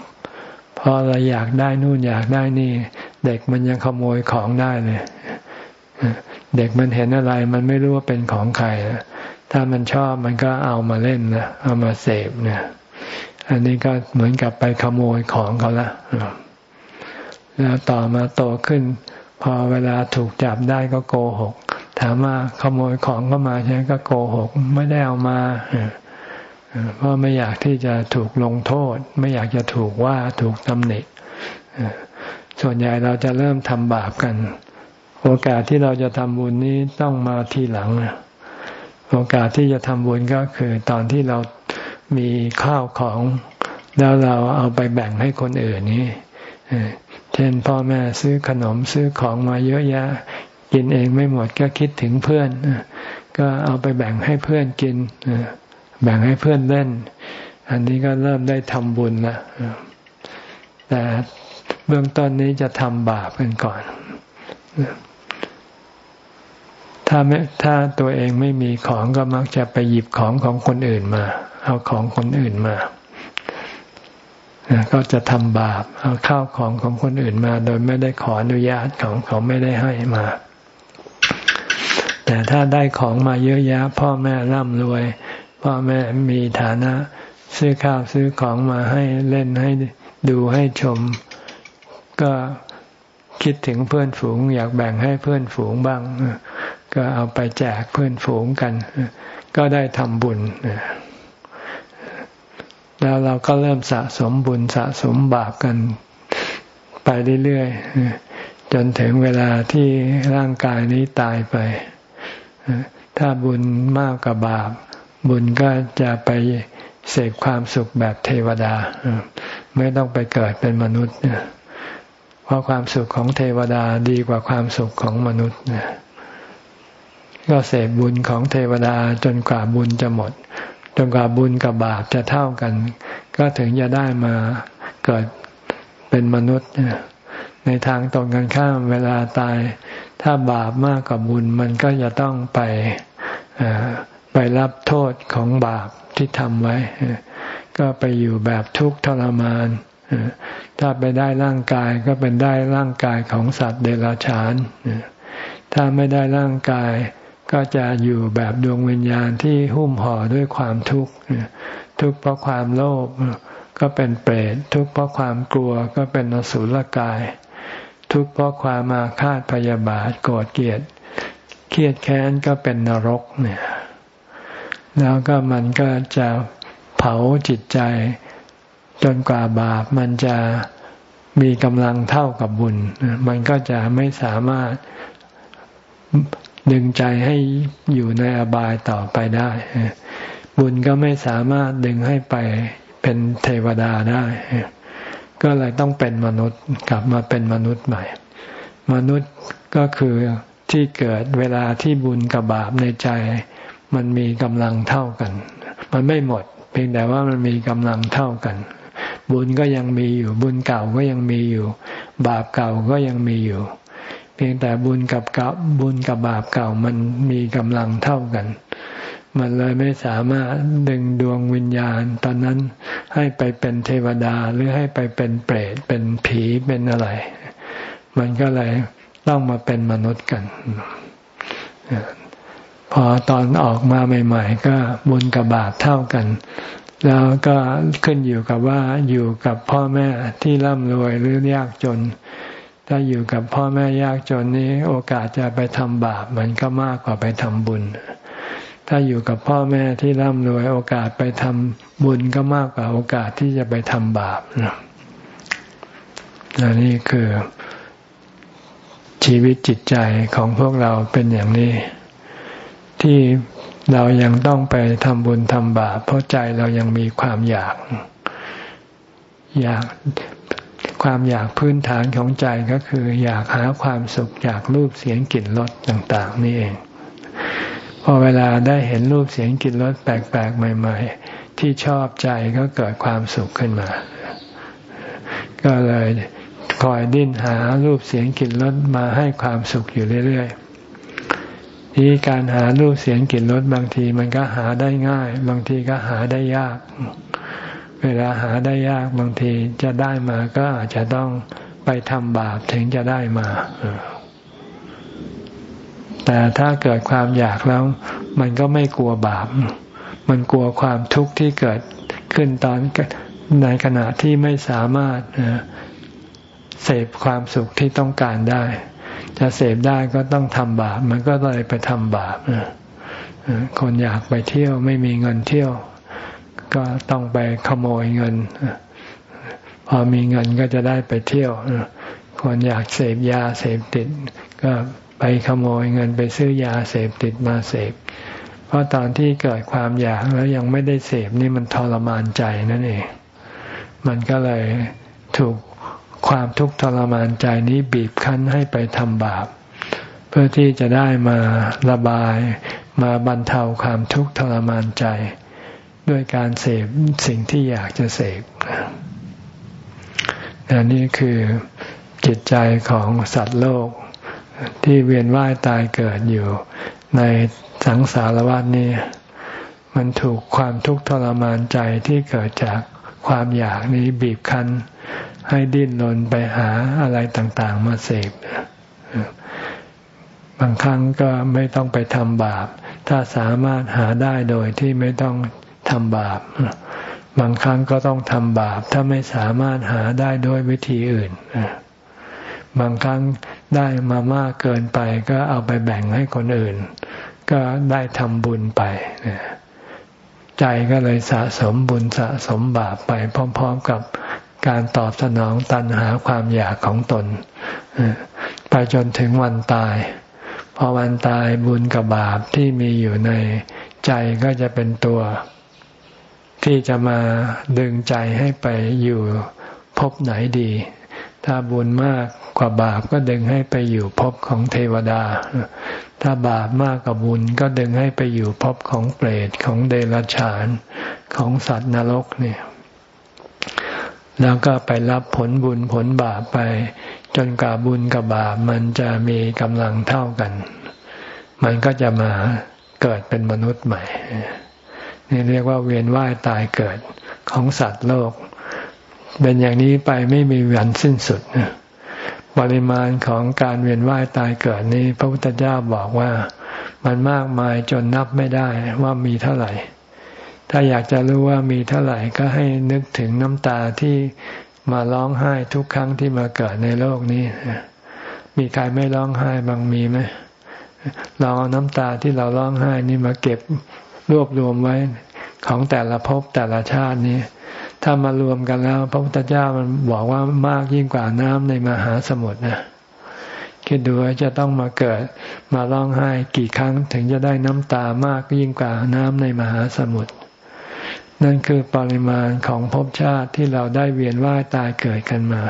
เพอเราอยากได้นู่นอยากได้นี่ เด็กมันยังขโมยของได้เลย เด็กมันเห็นอะไร มันไม่รู้ว่าเป็นของใครถ้ามันชอบมันก็เอามาเล่นนะเอามาเสพเนี่ยอันนี้ก็เหมือนกับไปขโมยของเขาละแล้วต่อมาโตขึ้น พอเวลาถูกจับได้ก็โกหก ถามว่าขโมยของเข้ามาใช่ก็โกหก ไม่ได้เอามาเพราะไม่อยากที่จะถูกลงโทษ ไม่อยากจะถูกว่าถูกตำหนิส่วนใหญ่เราจะเริ่มทำบาปกัน โอกาสที่เราจะทำบุญนี้ต้องมาทีหลัง โอกาสที่จะทำบุญก็คือตอนที่เรามีข้าวของ แล้วเราเอาไปแบ่งให้คนอื่นนี้เช่นพ่อแม่ซื้อขนมซื้อของมาเยอะแยะ กินเองไม่หมดก็คิดถึงเพื่อน ก็เอาไปแบ่งให้เพื่อนกิน แบ่งให้เพื่อนเล่น อันนี้ก็เริ่มได้ทำบุญละแต่เบื้องต้นนี้จะทำบาปกันก่อน ถ้าไม่ถ้าตัวเองไม่มีของก็มักจะไปหยิบของของคนอื่นมา เอาของคนอื่นมาก็จะทำบาปเอาข้าวของของคนอื่นมา โดยไม่ได้ขออนุญาตของเขาไม่ได้ให้มา แต่ถ้าได้ของมาเยอะแยะ พ่อแม่ร่ำรวย พ่อแม่มีฐานะ ซื้อข้าวซื้อของมาให้เล่นให้ดูให้ชม ก็คิดถึงเพื่อนฝูง อยากแบ่งให้เพื่อนฝูงบ้าง ก็เอาไปแจกเพื่อนฝูงกัน ก็ได้ทำบุญแล้วเราก็เริ่มสะสมบุญสะสมบาปกันไปเรื่อยๆจนถึงเวลาที่ร่างกายนี้ตายไป ถ้าบุญมากกว่าบาป บุญก็จะไปเสกความสุขแบบเทวดา ไม่ต้องไปเกิดเป็นมนุษย์เพราะความสุขของเทวดาดีกว่าความสุขของมนุษย์ ก็เสกบุญของเทวดาจนกว่าบุญจะหมด จนกว่าบุญกับบาปจะเท่ากัน ก็ถึงจะได้มาเกิดเป็นมนุษย์ ในทางตรงกันข้ามเวลาตาย ถ้าบาปมากกว่าบุญมันก็จะต้องไปไปรับโทษของบาปที่ทำไว้ ก็ไปอยู่แบบทุกข์ทรมาน ถ้าไปได้ร่างกายก็เป็นได้ร่างกายของสัตว์เดรัจฉาน ถ้าไม่ได้ร่างกาย ก็จะอยู่แบบดวงวิญญาณที่หุ้มห่อด้วยความทุกข์ทุกข์เพราะความโลภก็เป็นเปรตทุกข์เพราะความกลัวก็เป็นอสุรกาย ทุกข์เพราะความมาคาดพยาบาทโกรธเกลียดเครียดแค้นก็เป็นนรกเนี่ย แล้วก็มันก็จะเผาจิตใจ จนกว่าบาปมันจะมีกำลังเท่ากับบุญ มันก็จะไม่สามารถ ดึงใจให้อยู่ในอบายต่อไปได้ บุญก็ไม่สามารถดึงให้ไปเป็นเทวดาได้ ก็เลยต้องเป็นมนุษย์กลับมาเป็นมนุษย์ใหม่ มนุษย์ก็คือที่เกิดเวลาที่บุญกับบาปในใจ มันมีกำลังเท่ากัน มันไม่หมด เพียงแต่ว่ามันมีกำลังเท่ากัน บุญก็ยังมีอยู่บุญเก่าก็ยังมีอยู่ บาปเก่าก็ยังมีอยู่ พียงแต่บุญกับกับบุญกับบาปเก่ามันมีกำลังเท่ากัน มันเลยไม่สามารถดึงดวงวิญญาณ ตอนนั้นให้ไปเป็นเทวดาหรือให้ไปเป็นเปรตเป็นผีเป็นอะไร มันก็เลยต้องมาเป็นมนุษย์กัน พอตอนออกมาใหม่ ๆ ก็บุญกับบาปเท่ากันแล้วก็ขึ้นอยู่กับว่าอยู่กับพ่อแม่ที่ร่ำรวยหรือยากจน ถ้าอยู่กับพ่อแม่ยากจนนี้ โอกาสจะไปทำบาปมันก็มากกว่าไปทำบุญ ถ้าอยู่กับพ่อแม่ที่ร่ำรวยโอกาสไปทำบุญก็มากกว่าโอกาสที่จะไปทำบาปนะนี่คือชีวิตจิตใจของพวกเราเป็นอย่างนี้ ที่เรายังต้องไปทำบุญทำบาปเพราะใจเรายังมีความอยาก อยาก ความอยากพื้นฐานของใจก็คืออยากหาความสุขอยากรูปเสียงกลิ่นรสต่าง ๆ นี่เอง พอเวลาได้เห็นรูปเสียงกลิ่นรสแปลก ๆ ใหม่ ๆ ที่ชอบใจก็เกิดความสุขขึ้นมา ก็เลยคอยดิ้นหารูปเสียงกลิ่นรสมาให้ความสุขอยู่เรื่อย ๆ ที่การหารูปเสียงกลิ่นรสบางทีมันก็หาได้ง่าย บางทีก็หาได้ยาก เวลาหาได้ยากบางทีจะได้มาก็อาจจะต้องไปทำบาปถึงจะได้มาแต่ถ้าเกิดความอยากแล้ว มันก็ไม่กลัวบาป มันกลัวความทุกข์ที่เกิดขึ้นตอนในขณะที่ไม่สามารถเสพความสุขที่ต้องการได้ จะเสพได้ก็ต้องทำบาป มันก็เลยไปทำบาปคนอยากไปเที่ยวไม่มีเงินเที่ยว ก็ต้องไปขโมยเงิน พอมีเงินก็จะได้ไปเที่ยวคนอยากเสพยาเสพติด ก็ไปขโมยเงินไปซื้อยาเสพติดมาเสพ เพราะตอนที่เกิดความอยากแล้วยังไม่ได้เสพนี่มันทรมานใจนั่นเอง มันก็เลยถูกความทุกข์ทรมานใจนี้บีบคั้นให้ไปทำบาป เพื่อที่จะได้มาระบายมาบรรเทาความทุกข์ทรมานใจ ด้วยการเสพสิ่งที่อยากจะเสพอันนี้คือจิตใจของสัตว์โลกที่เวียนว่ายตายเกิดอยู่ในสังสารวัฏนี้ มันถูกความทุกข์ทรมานใจที่เกิดจากความอยากนี้บีบคั้น ให้ดิ้นรนไปหาอะไรต่างๆ มาเสพบางครั้งก็ไม่ต้องไปทำบาป ถ้าสามารถหาได้โดยที่ไม่ต้อง ทำบาป บางครั้งก็ต้องทำบาป ถ้าไม่สามารถหาได้ด้วยวิธีอื่น บางครั้งได้มามากเกินไปก็เอาไปแบ่งให้คนอื่น ก็ได้ทำบุญไป ใจก็เลยสะสมบุญสะสมบาปไปพร้อม ๆ กับการตอบสนองตันหาความอยากของตน ไปจนถึงวันตาย พอวันตายบุญกับบาปที่มีอยู่ในใจก็จะเป็นตัว ที่จะมาดึงใจให้ไปอยู่พบไหนดี ถ้าบุญมากกว่าบาปก็ดึงให้ไปอยู่ภพของเทวดา ถ้าบาปมากกว่าบุญก็ดึงให้ไปอยู่ภพของเปรตของเดรัจฉานของสัตว์นรกเนี่ยแล้วก็ไปรับผลบุญผลบาปไป จนกว่าบุญกับบาปมันจะมีกำลังเท่ากัน มันก็จะมาเกิดเป็นมนุษย์ใหม่ นี่เรียกว่าเวียนว่ายตายเกิดของสัตว์โลก เป็นอย่างนี้ไปไม่มีวันสิ้นสุดปริมาณของการเวียนว่ายตายเกิดนี้ พระพุทธเจ้าบอกว่ามันมากมายจนนับไม่ได้ว่ามีเท่าไหร่ ถ้าอยากจะรู้ว่ามีเท่าไหร่ก็ให้นึกถึงน้ำตาที่มาร้องไห้ทุกครั้งที่มาเกิดในโลกนี้ มีใครไม่ร้องไห้บางมีไหมเราเอาน้ำตาที่เราร้องไห้นี่มาเก็บ รวบรวมไว้ของแต่ละภพแต่ละชาตินี้ ถ้ามารวมกันแล้ว พระพุทธเจ้ามันบอกว่ามากยิ่งกว่าน้ำในมหาสมุทรนะคิดดูว่าจะต้องมาเกิดมาร้องไห้กี่ครั้งถึงจะได้น้ำตามากยิ่งกว่าน้ำในมหาสมุทรนั่นคือปริมาณของภพชาติที่เราได้เวียนว่ายตายเกิดกันมา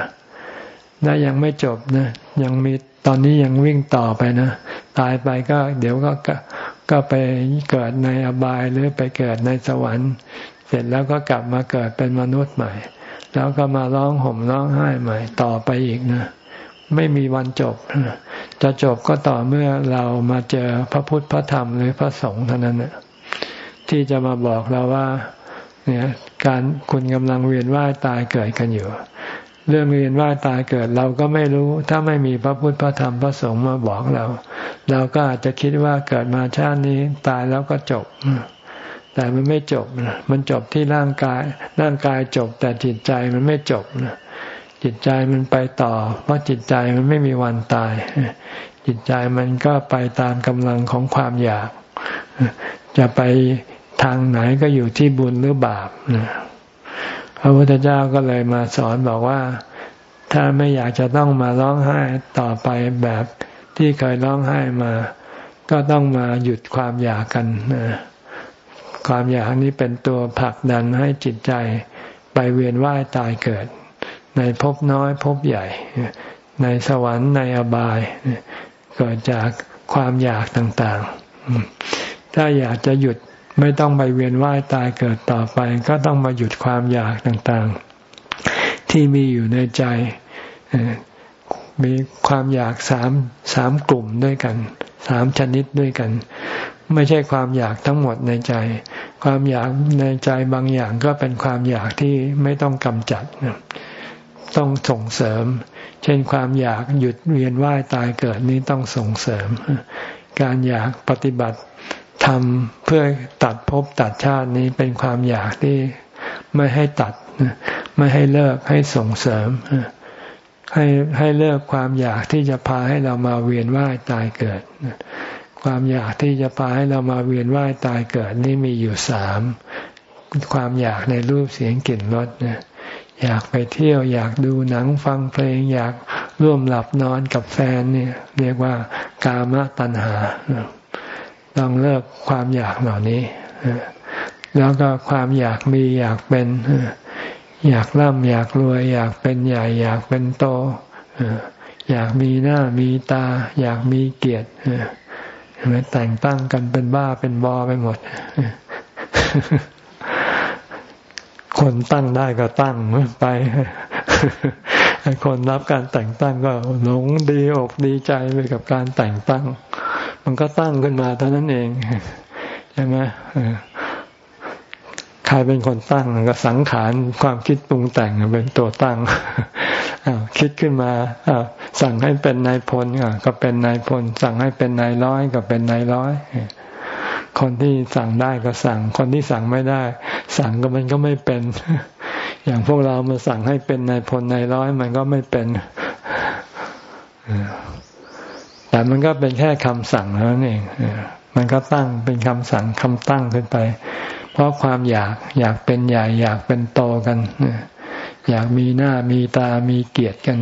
และยังไม่จบนะยังมีตอนนี้ยังวิ่งต่อไปนะ ตายไปก็เดี๋ยวก็ ก็ไปเกิดในอบายหรือไปเกิดในสวรรค์ เสร็จแล้วก็กลับมาเกิดเป็นมนุษย์ใหม่ แล้วก็มาร้องห่มร้องไห้ใหม่ต่อไปอีกนะไม่มีวันจบ จะจบก็ต่อเมื่อเรามาเจอพระพุทธพระธรรมหรือพระสงฆ์เท่านั้นนะที่จะมาบอกเราว่าเนี่ยการคุณกำลังเวียนว่ายตายเกิดกันอยู่ เรื่องเวียนว่ายตายเกิดเราก็ไม่รู้ ถ้าไม่มีพระพุทธพระธรรมพระสงฆ์มาบอกเรา เราก็อาจจะคิดว่าเกิดมาชาตินี้ตายแล้วก็จบ แต่มันไม่จบมันจบที่ร่างกาย ร่างกายจบ แต่จิตใจมันไม่จบจิตใจมันไปต่อ เพราะจิตใจมันไม่มีวันตาย จิตใจมันก็ไปตามกำลังของความอยาก จะไปทางไหนก็อยู่ที่บุญหรือบาปนะ พระพุทธเจ้าก็เลยมาสอนบอกว่า ถ้าไม่อยากจะต้องมาร้องไห้ต่อไปแบบที่เคยร้องไห้มา ก็ต้องมาหยุดความอยากกันความอยากนี้เป็นตัวผลักดันให้จิตใจไปเวียนว่ายตายเกิด ในภพน้อยภพใหญ่ ในสวรรค์ในอบายเกิดจากความอยากต่างๆ ถ้าอยากจะหยุด ไม่ต้องไปเวียนว่ายตายเกิดต่อไป ก็ต้องมาหยุดความอยากต่างๆ ที่มีอยู่ในใจ มีความอยากสามสามกลุ่มด้วยกัน สามชนิดด้วยกัน ไม่ใช่ความอยากทั้งหมดในใจ ความอยากในใจบางอย่างก็เป็นความอยากที่ไม่ต้องกำจัด ต้องส่งเสริม เช่นความอยากหยุดเวียนว่ายตายเกิดนี้ต้องส่งเสริม การอยากปฏิบัติ ทำเพื่อตัดภพตัดชาตินี้เป็นความอยากที่ไม่ให้ตัด ไม่ให้เลิกให้ส่งเสริม ให้ให้เลิกความอยากที่จะพาให้เรามาเวียนว่ายตายเกิด ความอยากที่จะพาให้เรามาเวียนว่ายตายเกิดนี่มีอยู่สามความอยากในรูปเสียงกลิ่นรสอยากไปเที่ยวอยากดูหนังฟังเพลง อยากร่วมหลับนอนกับแฟนเนี่ย เรียกว่ากามตัณหา ต้องเลิกความอยากเหล่านี้ แล้วก็ความอยากมีอยากเป็น อยากร่ำอยากรวย อยากเป็นใหญ่ อยากเป็นโต อยากมีหน้ามีตา อยากมีเกียรติแต่งตั้งกันเป็นบ้าเป็นบอไปหมด คนตั้งได้ก็ตั้งไป คนรับการแต่งตั้งก็หลงดีอกดีใจไปกับการแต่งตั้ง มันก็ตั้งขึ้นมาเท่านั้นเองใช่ไหมใครเป็นคนตั้งก็สังขารความคิดปรุงแต่งเป็นตัวตั้งคิดขึ้นมาสั่งให้เป็นนายพลก็เป็นนายพล สั่งให้เป็นนายร้อยก็เป็นนายร้อยคนที่สั่งได้ก็สั่ง คนที่สั่งไม่ได้ สั่งก็มันก็ไม่เป็น อย่างพวกเรามาสั่งให้เป็นนายพลนายร้อยมันก็ไม่เป็น แต่มันก็เป็นแค่คำสั่งแล้วนั่นเองมันก็ตั้งเป็นคำสั่งคำตั้งขึ้นไป เพราะความอยากอยากเป็นใหญ่อยากเป็นโตกันอยากมีหน้ามีตามีเกียรติกัน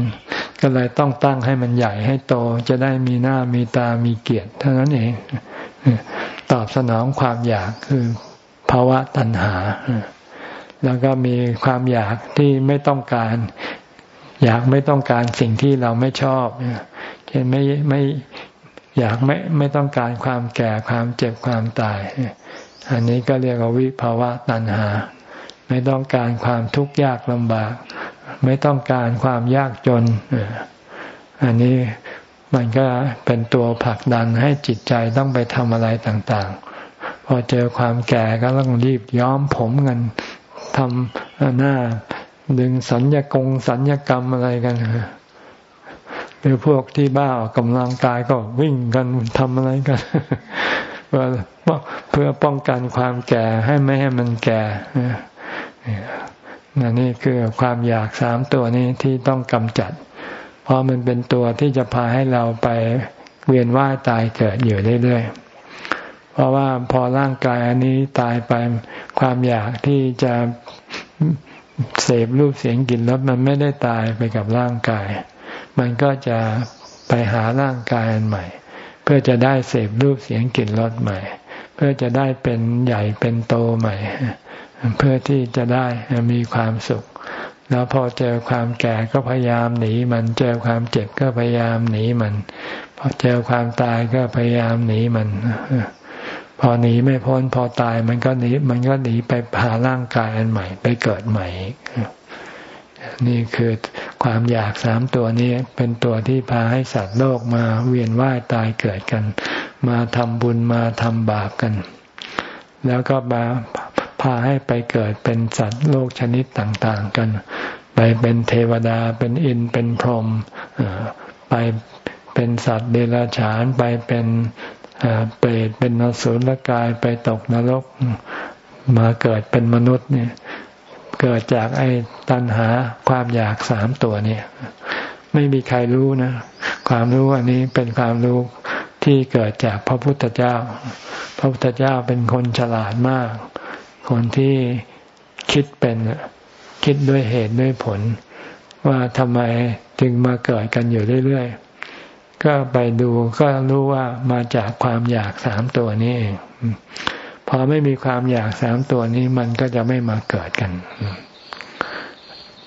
ก็เลยต้องตั้งให้มันใหญ่ให้โตจะได้มีหน้ามีตามีเกียรติเท่านั้นเองตอบสนองความอยากคือภาวะตัณหา แล้วก็มีความอยากที่ไม่ต้องการ อยากไม่ต้องการสิ่งที่เราไม่ชอบ เช่นไม่ไม่อยากไม่ไม่ต้องการความแก่ความเจ็บความตาย อันนี้ก็เรียกว่าวิภาวะตัณหา ไม่ต้องการความทุกข์ยากลำบาก ไม่ต้องการความยากจน อันนี้มันก็เป็นตัวผลักดันให้จิตใจต้องไปทำอะไรต่างๆ พอเจอความแก่ก็ต้องรีบย้อมผมกันทำหน้าดึงสัญญกงสัญญกรรมอะไรกัน หรือพวกที่บ้าออกกำลังกายก็วิ่งกันทำอะไรกันเพื่อป้องกันความแก่ให้ไม่ให้มันแก่นนี่คือความอยากสามตัวนี้ที่ต้องกำจัด เพราะมันเป็นตัวที่จะพาให้เราไปเวียนว่ายตายเกิดอยู่เรื่อยๆ เพราะว่าพอร่างกายอันนี้ตายไปความอยากที่จะเสพรูปเสียงกลิ่นรสมันไม่ได้ตายไปกับร่างกาย มันก็จะไปหาร่างกายอันใหม่ เพื่อจะได้เสพรูปเสียงกลิ่นรสใหม่ เพื่อจะได้เป็นใหญ่เป็นโตใหม่ เพื่อที่จะได้มีความสุข แล้วพอเจอความแก่ก็พยายามหนีมันเจอความเจ็บก็พยายามหนีมันพอเจอความตายก็พยายามหนีมันพอหนีไม่พ้นพอตายมันก็หนีมันก็หนีไปหาร่างกายอันใหม่ ไปเกิดใหม่อีก นี่คือความอยากสามตัวนี้เป็นตัวที่พาให้สัตว์โลกมาเวียนว่ายตายเกิดกัน มาทำบุญมาทำบาปกัน แล้วก็มาพาให้ไปเกิดเป็นสัตว์โลกชนิดต่างๆกัน ไปเป็นเทวดาเป็นอินเป็นพรหมไปเป็นสัตว์เดรัจฉานไปเป็นเปรตเป็นนสุลกายไปตกนรกมาเกิดเป็นมนุษย์เนี่ย เกิดจากไอ้ตัณหาความอยากสามตัวเนี่ย ไม่มีใครรู้นะ ความรู้อันนี้เป็นความรู้ที่เกิดจากพระพุทธเจ้า พระพุทธเจ้าเป็นคนฉลาดมาก คนที่คิดเป็นคิดด้วยเหตุด้วยผล ว่าทำไมจึงมาเกิดกันอยู่เรื่อยๆ ก็ไปดูก็รู้ว่ามาจากความอยากสามตัวนี้เอง พอไม่มีความอยากสามตัวนี้มันก็จะไม่มาเกิดกัน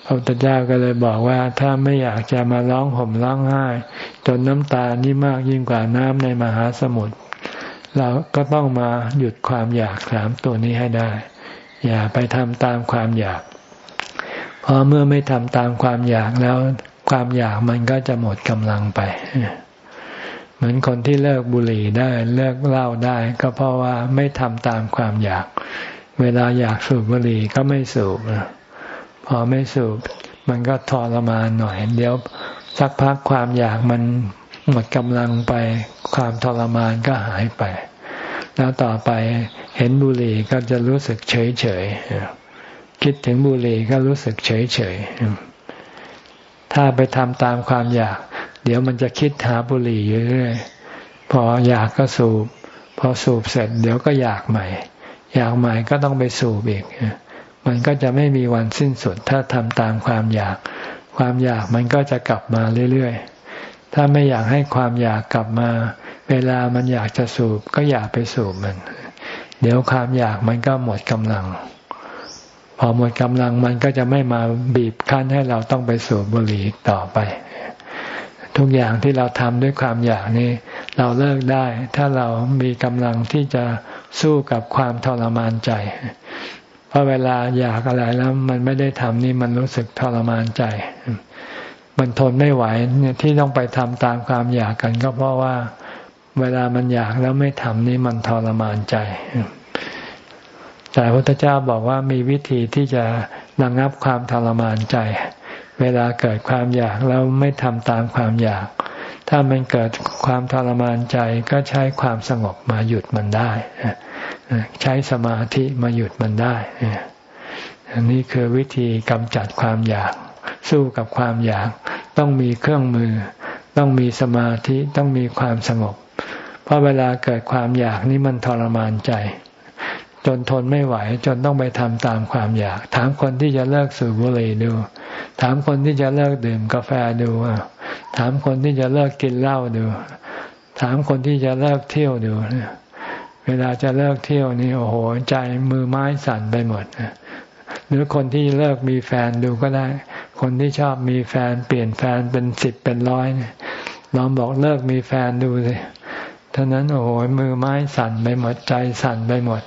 พระพุทธเจ้าก็เลยบอกว่า ถ้าไม่อยากจะมาร้องห่มร้องไห้ จนน้ำตานี่มากยิ่งกว่าน้ำในมหาสมุทรเราก็ต้องมาหยุดความอยากสามตัวนี้ให้ได้ อย่าไปทำตามความอยาก เพราะเมื่อไม่ทำตามความอยากแล้ว ความอยากมันก็จะหมดกำลังไป มือนคนที่เลิกบุหรี่ได้เลิกเหล้าได้ ก็เพราะว่าไม่ทำตามความอยาก เวลาอยากสูบบุหรี่ก็ไม่สูบพอไม่สูบ มันก็ทรมานหน่อย เดี๋ยวสักพักความอยากมันหมดกำลังไปความทรมานก็หายไป แล้วต่อไปเห็นบุหรี่ก็จะรู้สึกเฉยเฉยคิดถึงบุหรี่ก็รู้สึกเฉยเฉยถ้าไปทำตามความอยาก เดี๋ยวมันจะคิดหาบุหรี่อยู่เรื่อยพออยากก็สูบ พอสูบเสร็จ เดี๋ยวก็อยากใหม่ อยากใหม่ก็ต้องไปสูบอีกมันก็จะไม่มีวันสิ้นสุด ถ้าทำตามความอยาก ความอยากมันก็จะกลับมาเรื่อยๆ ถ้าไม่อยากให้ความอยากกลับมา เวลามันอยากจะสูบก็อยากไปสูบมัน เดี๋ยวความอยากมันก็หมดกำลัง พอหมดกำลังมันก็จะไม่มาบีบคั้นให้เราต้องไปสูบบุหรี่ต่อไป ทุกอย่างที่เราทำด้วยความอยากนี้ เราเลิกได้ ถ้าเรามีกำลังที่จะสู้กับความทรมานใจ เพราะเวลาอยากอะไรแล้ว มันไม่ได้ทำนี่มันรู้สึกทรมานใจ มันทนไม่ไหวเนี่ยที่ต้องไปทำตามความอยากกัน ก็เพราะว่า เวลามันอยากแล้วไม่ทำนี่มันทรมานใจแต่พระพุทธเจ้าบอกว่ามีวิธีที่จะระงงับความทรมานใจ เวลาเกิดความอยากแล้วไม่ทำตามความอยาก ถ้ามันเกิดความทรมานใจก็ใช้ความสงบมาหยุดมันได้ ใช้สมาธิมาหยุดมันได้อันนี้คือวิธีกำจัดความอยาก สู้กับความอยาก ต้องมีเครื่องมือ ต้องมีสมาธิต้องมีความสงบ เพราะเวลาเกิดความอยากนี่มันทรมานใจ จนทนไม่ไหว จนต้องไปทำตามความอยาก ถามคนที่จะเลิกสูบบุหรี่ดู ถามคนที่จะเลิกดื่มกาแฟดูถามคนที่จะเลิกกินเหล้าดู ถามคนที่จะเลิกเที่ยวดูเวลาจะเลิกเที่ยวนี่โอ้โหใจมือไม้สั่นไปหมดหรือคนที่เลิกมีแฟนดูก็ได้ คนที่ชอบมีแฟนเปลี่ยนแฟนเป็นสิบเป็นร้อยลองบอกเลิกมีแฟนดูสิท่านั้นโอ้โหมือไม้สั่นไปหมดใจสั่นไปหมด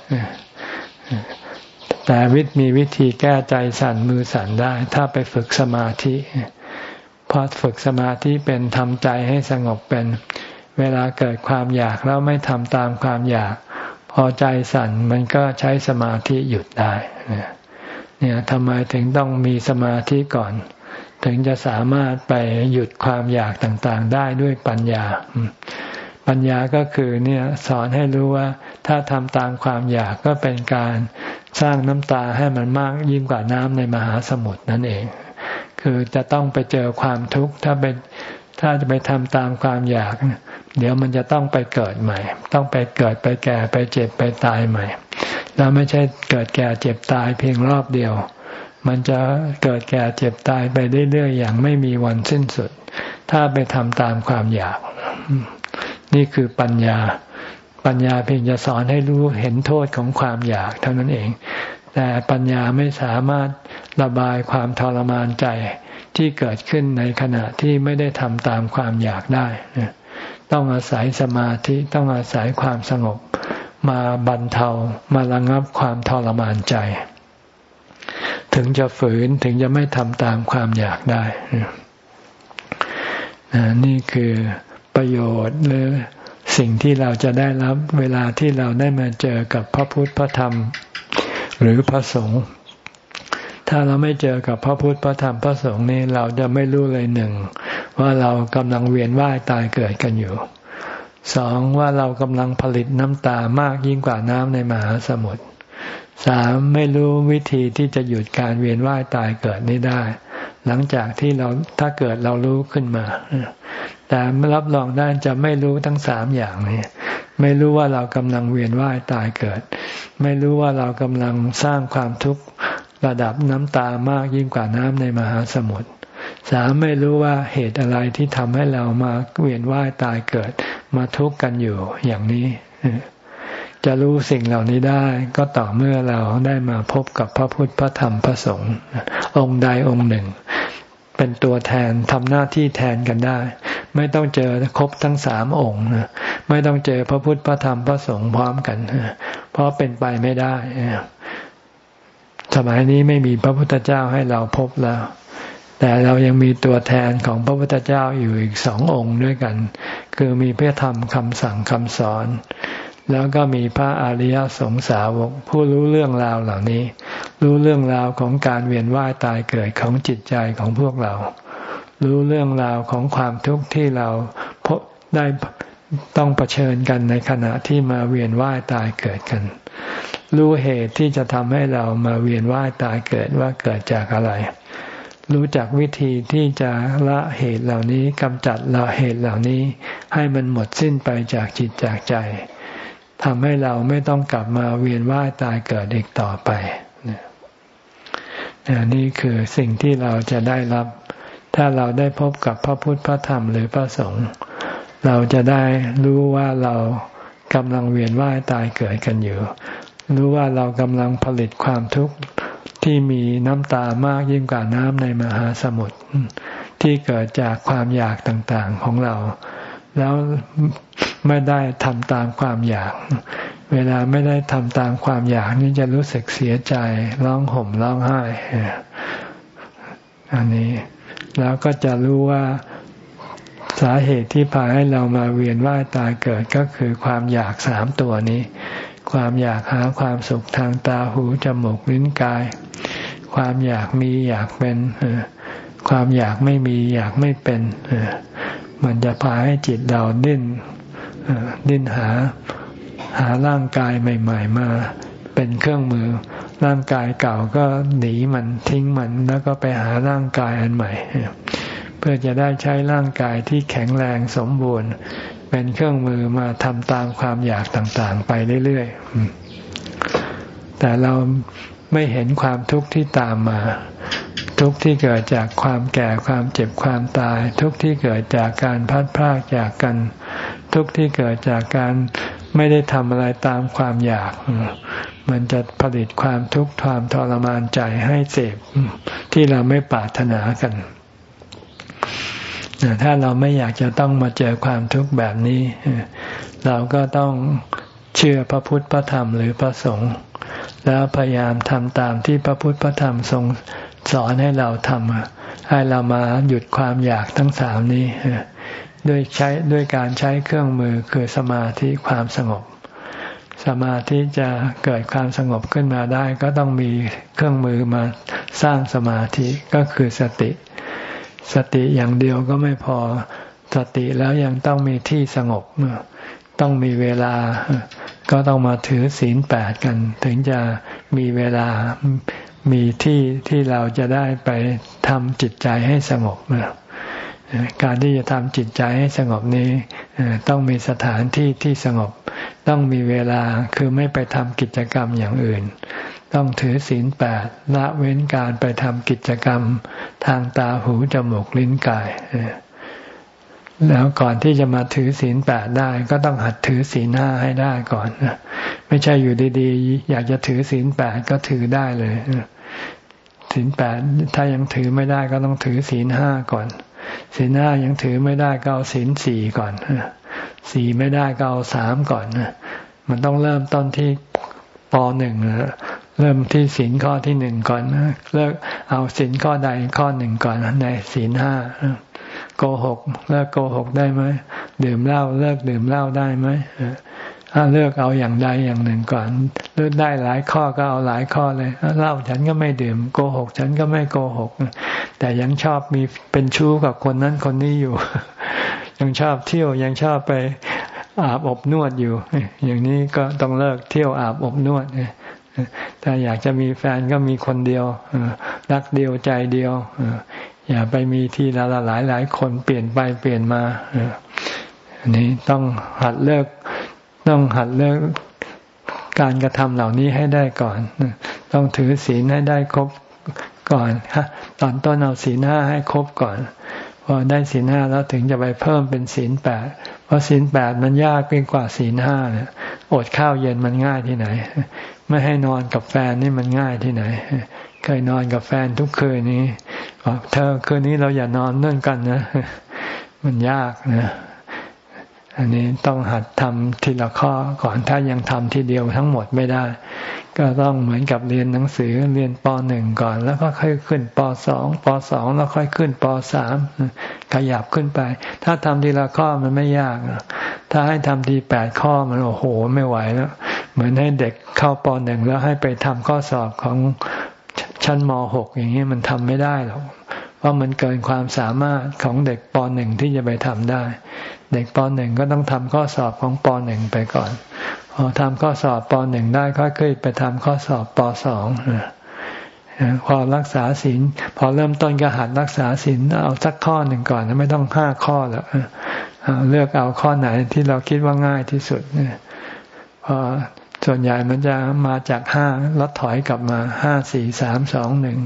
แต่วิธีมีวิธีแก้ใจสั่นมือสั่นได้ ถ้าไปฝึกสมาธิพอฝึกสมาธิเป็นทำใจให้สงบเป็น เวลาเกิดความอยากแล้วไม่ทำตามความอยาก พอใจสั่นมันก็ใช้สมาธิหยุดได้เนี่ยทำไมถึงต้องมีสมาธิก่อน ถึงจะสามารถไปหยุดความอยากต่างๆ ได้ด้วยปัญญา ปัญญาก็คือเนี่ยสอนให้รู้ว่า ถ้าทำตามความอยากก็เป็นการสร้างน้ำตาให้มันมากยิ่งกว่าน้ำในมหาสมุทรนั่นเอง คือจะต้องไปเจอความทุกข์ถ้าไปถ้าจะไปทำตามความอยาก เดี๋ยวมันจะต้องไปเกิดใหม่ ต้องไปเกิดไปแก่ไปเจ็บไปตายใหม่ แล้วไม่ใช่เกิดแก่เจ็บตายเพียงรอบเดียว มันจะเกิดแก่เจ็บตายไปเรื่อยๆอย่างไม่มีวันสิ้นสุด ถ้าไปทำตามความอยาก นี่คือปัญญา ปัญญาเพียงจะสอนให้รู้เห็นโทษของความอยากเท่านั้นเอง แต่ปัญญาไม่สามารถระบายความทรมานใจที่เกิดขึ้นในขณะที่ไม่ได้ทำตามความอยากได้ ต้องอาศัยสมาธิต้องอาศัยความสงบ มาบรรเทามาระงับความทรมานใจ ถึงจะฝืนถึงจะไม่ทำตามความอยากได้ นี่คือ ประโยชน์หรือสิ่งที่เราจะได้รับเวลาที่เราได้มาเจอกับพระพุทธพระธรรม หรือพระสงฆ์ถ้าเราไม่เจอกับพระพุทธพระธรรมพระสงฆ์นี่เราจะไม่รู้เลยหนึ่ง ว่าเรากำลังเวียนว่ายตายเกิดกันอยู่สองว่าเรากำลังผลิตน้ำตามากยิ่งกว่าน้ำในมหาสมุทรสามไม่รู้วิธีที่จะหยุดการเวียนว่ายตายเกิดนี้ได้ หลังจากที่เราถ้าเกิดเรารู้ขึ้นมา แต่รับรองได้จะไม่รู้ทั้งสามอย่างนี้ไม่รู้ว่าเรากำลังเวียนว่ายตายเกิด ไม่รู้ว่าเรากำลังสร้างความทุกข์ระดับน้ำตามากยิ่งกว่าน้ำในมหาสมุทรสามไม่รู้ว่าเหตุอะไรที่ทำให้เรามาเวียนว่ายตายเกิด มาทุกข์กันอยู่อย่างนี้ จะรู้สิ่งเหล่านี้ได้ ก็ต่อเมื่อเราได้มาพบกับพระพุทธพระธรรมพระสงฆ์องค์ใดองค์หนึ่ง เป็นตัวแทนทำหน้าที่แทนกันได้ ไม่ต้องเจอครบทั้งสามองค์ไม่ต้องเจอพระพุทธพระธรรมพระสงฆ์พร้อมกันเพราะเป็นไปไม่ได้สมัยนี้ไม่มีพระพุทธเจ้าให้เราพบแล้ว แต่เรายังมีตัวแทนของพระพุทธเจ้าอยู่อีกสององค์ด้วยกัน คือมีพระธรรมคำสั่งคำสอน แล้วก็มีพระอริยสงสาวก ผู้รู้เรื่องราวเหล่านี้ รู้เรื่องราวของการเวียนว่ายตายเกิดของจิตใจของพวกเรา รู้เรื่องราวของความทุกข์ที่เราพบได้ต้องเผชิญกันในขณะที่มาเวียนว่ายตายเกิดกัน รู้เหตุที่จะทำให้เรามาเวียนว่ายตายเกิดว่าเกิดจากอะไร รู้จักวิธีที่จะละเหตุเหล่านี้กำจัดละเหตุเหล่านี้ ให้มันหมดสิ้นไปจากจิตจากใจ ทำให้เราไม่ต้องกลับมาเวียนว่ายตายเกิดอีกต่อไปนี่คือสิ่งที่เราจะได้รับ ถ้าเราได้พบกับพระพุทธพระธรรมหรือพระสงฆ์เราจะได้รู้ว่าเรากำลังเวียนว่ายตายเกิดกันอยู่รู้ว่าเรากำลังผลิตความทุกข์ที่มีน้ำตามากยิ่งกว่าน้ำในมหาสมุทรที่เกิดจากความอยากต่างๆของเรา แล้ว ไม่ได้ทำตามความอยาก เวลาไม่ได้ทำตามความอยากนี่จะรู้สึกเสียใจร้องห่มร้องไห้อันนี้ แล้วก็จะรู้ว่าสาเหตุที่พาให้เรามาเวียนว่ายตายเกิดก็คือความอยากสามตัวนี้ ความอยากหาความสุขทางตาหูจมูกลิ้นกาย ความอยากมีอยากเป็นความอยากไม่มีอยากไม่เป็นมันจะพาให้จิตเราดิ้น ดิ้นหาหาร่างกายใหม่ ๆ มาเป็นเครื่องมือ ร่างกายเก่าก็หนีมันทิ้งมันแล้วก็ไปหาร่างกายอันใหม่ เพื่อจะได้ใช้ร่างกายที่แข็งแรงสมบูรณ์ เป็นเครื่องมือมาทำตามความอยากต่างๆ ไปเรื่อยๆ แต่เราไม่เห็นความทุกข์ที่ตามมา ทุกข์ที่เกิดจากความแก่ความเจ็บความตาย ทุกข์ที่เกิดจากการพัดพรากจากกัน ทุกข์ที่เกิดจากการไม่ได้ทำอะไรตามความอยาก มันจะผลิตความทุกข์ความทรมานใจให้เสพที่เราไม่ปรารถนากันถ้าเราไม่อยากจะต้องมาเจอความทุกข์แบบนี้ เราก็ต้องเชื่อพระพุทธพระธรรมหรือพระสงฆ์แล้วพยายามทำตามที่พระพุทธพระธรรมทรงสอนให้เราทำให้เรามาหยุดความอยากทั้งสามนี้ ด้วยใช้ด้วยการใช้เครื่องมือคือสมาธิความสงบ สมาธิจะเกิดความสงบขึ้นมาได้ ก็ต้องมีเครื่องมือมาสร้างสมาธิก็คือสติ สติอย่างเดียวก็ไม่พอสติแล้วยังต้องมีที่สงบต้องมีเวลา ก็ต้องมาถือศีลแปดกัน ถึงจะมีเวลามีที่ที่เราจะได้ไปทำจิตใจให้สงบ การที่จะทำจิตใจให้สงบนี้ต้องมีสถานที่ที่สงบ ต้องมีเวลาคือไม่ไปทำกิจกรรมอย่างอื่น ต้องถือศีลแปดละเว้นการไปทำกิจกรรม ทางตาหูจมูกลิ้นกาย แล้วก่อนที่จะมาถือศีลแปดได้ ก็ต้องหัดถือศีลห้าให้ได้ก่อนไม่ใช่อยู่ดีๆ อยากจะถือศีลแปดก็ถือได้เลยศีลแปดถ้ายังถือไม่ได้ก็ต้องถือศีลห้าก่อน ศีลห้ายังถือไม่ได้ก็เอาศีลสี่ก่อนสี่ไม่ได้ก็เอาสามก่อนมันต้องเริ่มต้นที่ปหนึ่งเริ่มที่ศีลข้อที่หนึ่งก่อนเลิกเอาศีลข้อใดข้อหนึ่งก่อนในศีลห้าโกหกเลิกโกหกได้ไหมดื่มเหล้าเลิกดื่มเหล้าได้ไหม ถ้าเลือกเอาอย่างใดอย่างหนึ่งก่อน เลือกได้หลายข้อก็เอาหลายข้อเลยเล้าฉันก็ไม่ดื่มโกหก ฉันก็ไม่โกหก แต่ยังชอบมีเป็นชู้กับคนนั้นคนนี้อยู่ ยังชอบเที่ยวยังชอบไปอาบอบนวดอยู่ อย่างนี้ก็ต้องเลิกเที่ยวอาบอบนวดถ้าอยากจะมีแฟนก็มีคนเดียวรักเดียวใจเดียวอย่าไปมีทีละหลายหลายคนเปลี่ยนไปเปลี่ยนมาอันนี้ต้องหัดเลิก ต้องหัดเลิกการกระทำเหล่านี้ให้ได้ก่อน ต้องถือศีลให้ได้ครบก่อนตอนต้นเอาศีลห้าให้ครบก่อน พอได้ศีลห้าแล้วถึงจะไปเพิ่มเป็นศีลแปดเพราะศีลแปดมันยากเป็นกว่าศีลห้าเนี่ยอดข้าวเย็นมันง่ายที่ไหน ไม่ให้นอนกับแฟนนี่มันง่ายที่ไหน เคยนอนกับแฟนทุกคืนนี้เธอคืนนี้เราอย่านอนเนื่องกันนะ มันยากนะ อันนี้ต้องหัดทำทีละข้อก่อนถ้ายังทำทีเดียวทั้งหมดไม่ได้ ก็ต้องเหมือนกับเรียนหนังสือเรียนปหนึ่งก่อน แล้วก็ค่อยขึ้นปสองปสองแล้วค่อยขึ้นปสามขยับขึ้นไป ถ้าทำทีละข้อมันไม่ยาก ถ้าให้ทำทีแปดข้อมันโอ้โหไม่ไหวแล้ว เหมือนให้เด็กเข้าปหนึ่งแล้วให้ไปทำข้อสอบของชั้นมหกอย่างนี้มันทำไม่ได้หรอกเพราะมันเกินความสามารถของเด็กปหนึ่งที่จะไปทำได้ เด็กปหนึ่งก็ต้องทำข้อสอบของปหนึ่งไปก่อน พอทำข้อสอบปหนึ่งได้ก็ขึ้นไปทำข้อสอบปสองพอรักษาศีลพอเริ่มต้นก็หัดรักษาศีลเอาสักข้อหนึ่งก่อนไม่ต้องห้าข้อแล้วเลือกเอาข้อไหนที่เราคิดว่าง่ายที่สุดพอส่วนใหญ่มันจะมาจากห้าลดถอยกลับมาห้าสี่สามสองหนึ่ง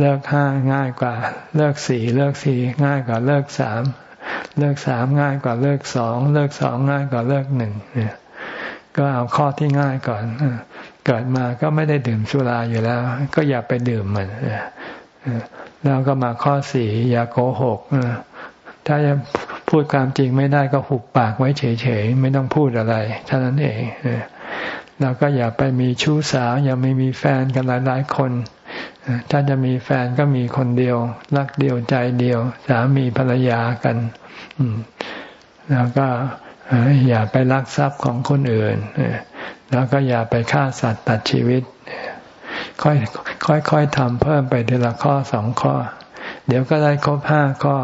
เลิกห้าง่ายกว่า เลิกสี่เลิกสี่ง่ายกว่าเลิกสาม เลิกสามง่ายกว่าเลิกสองเลิกสองง่ายกว่าเลิกหนึ่งเนี่ยก็เอาข้อที่ง่ายก่อนเกิดมาก็ไม่ได้ดื่มสุราอยู่แล้ว ก็อย่าไปดื่มมันแล้วก็มาข้อสี่อย่าโกหกถ้าจะพูดความจริงไม่ได้ก็หุบปากไว้เฉยๆไม่ต้องพูดอะไรเท่านั้นเองเราก็อย่าไปมีชู้สาว อย่าไม่มีแฟนกันหลายๆคน ถ้าจะมีแฟนก็มีคนเดียว รักเดียวใจเดียว สามีภรรยากันแล้วก็อย่าไปลักทรัพย์ของคนอื่นแล้วก็อย่าไปฆ่าสัตว์ตัดชีวิต ค่อยค่อยทำเพิ่มไปทีละข้อสองข้อ เดี๋ยวก็ได้ครบห้าข้อ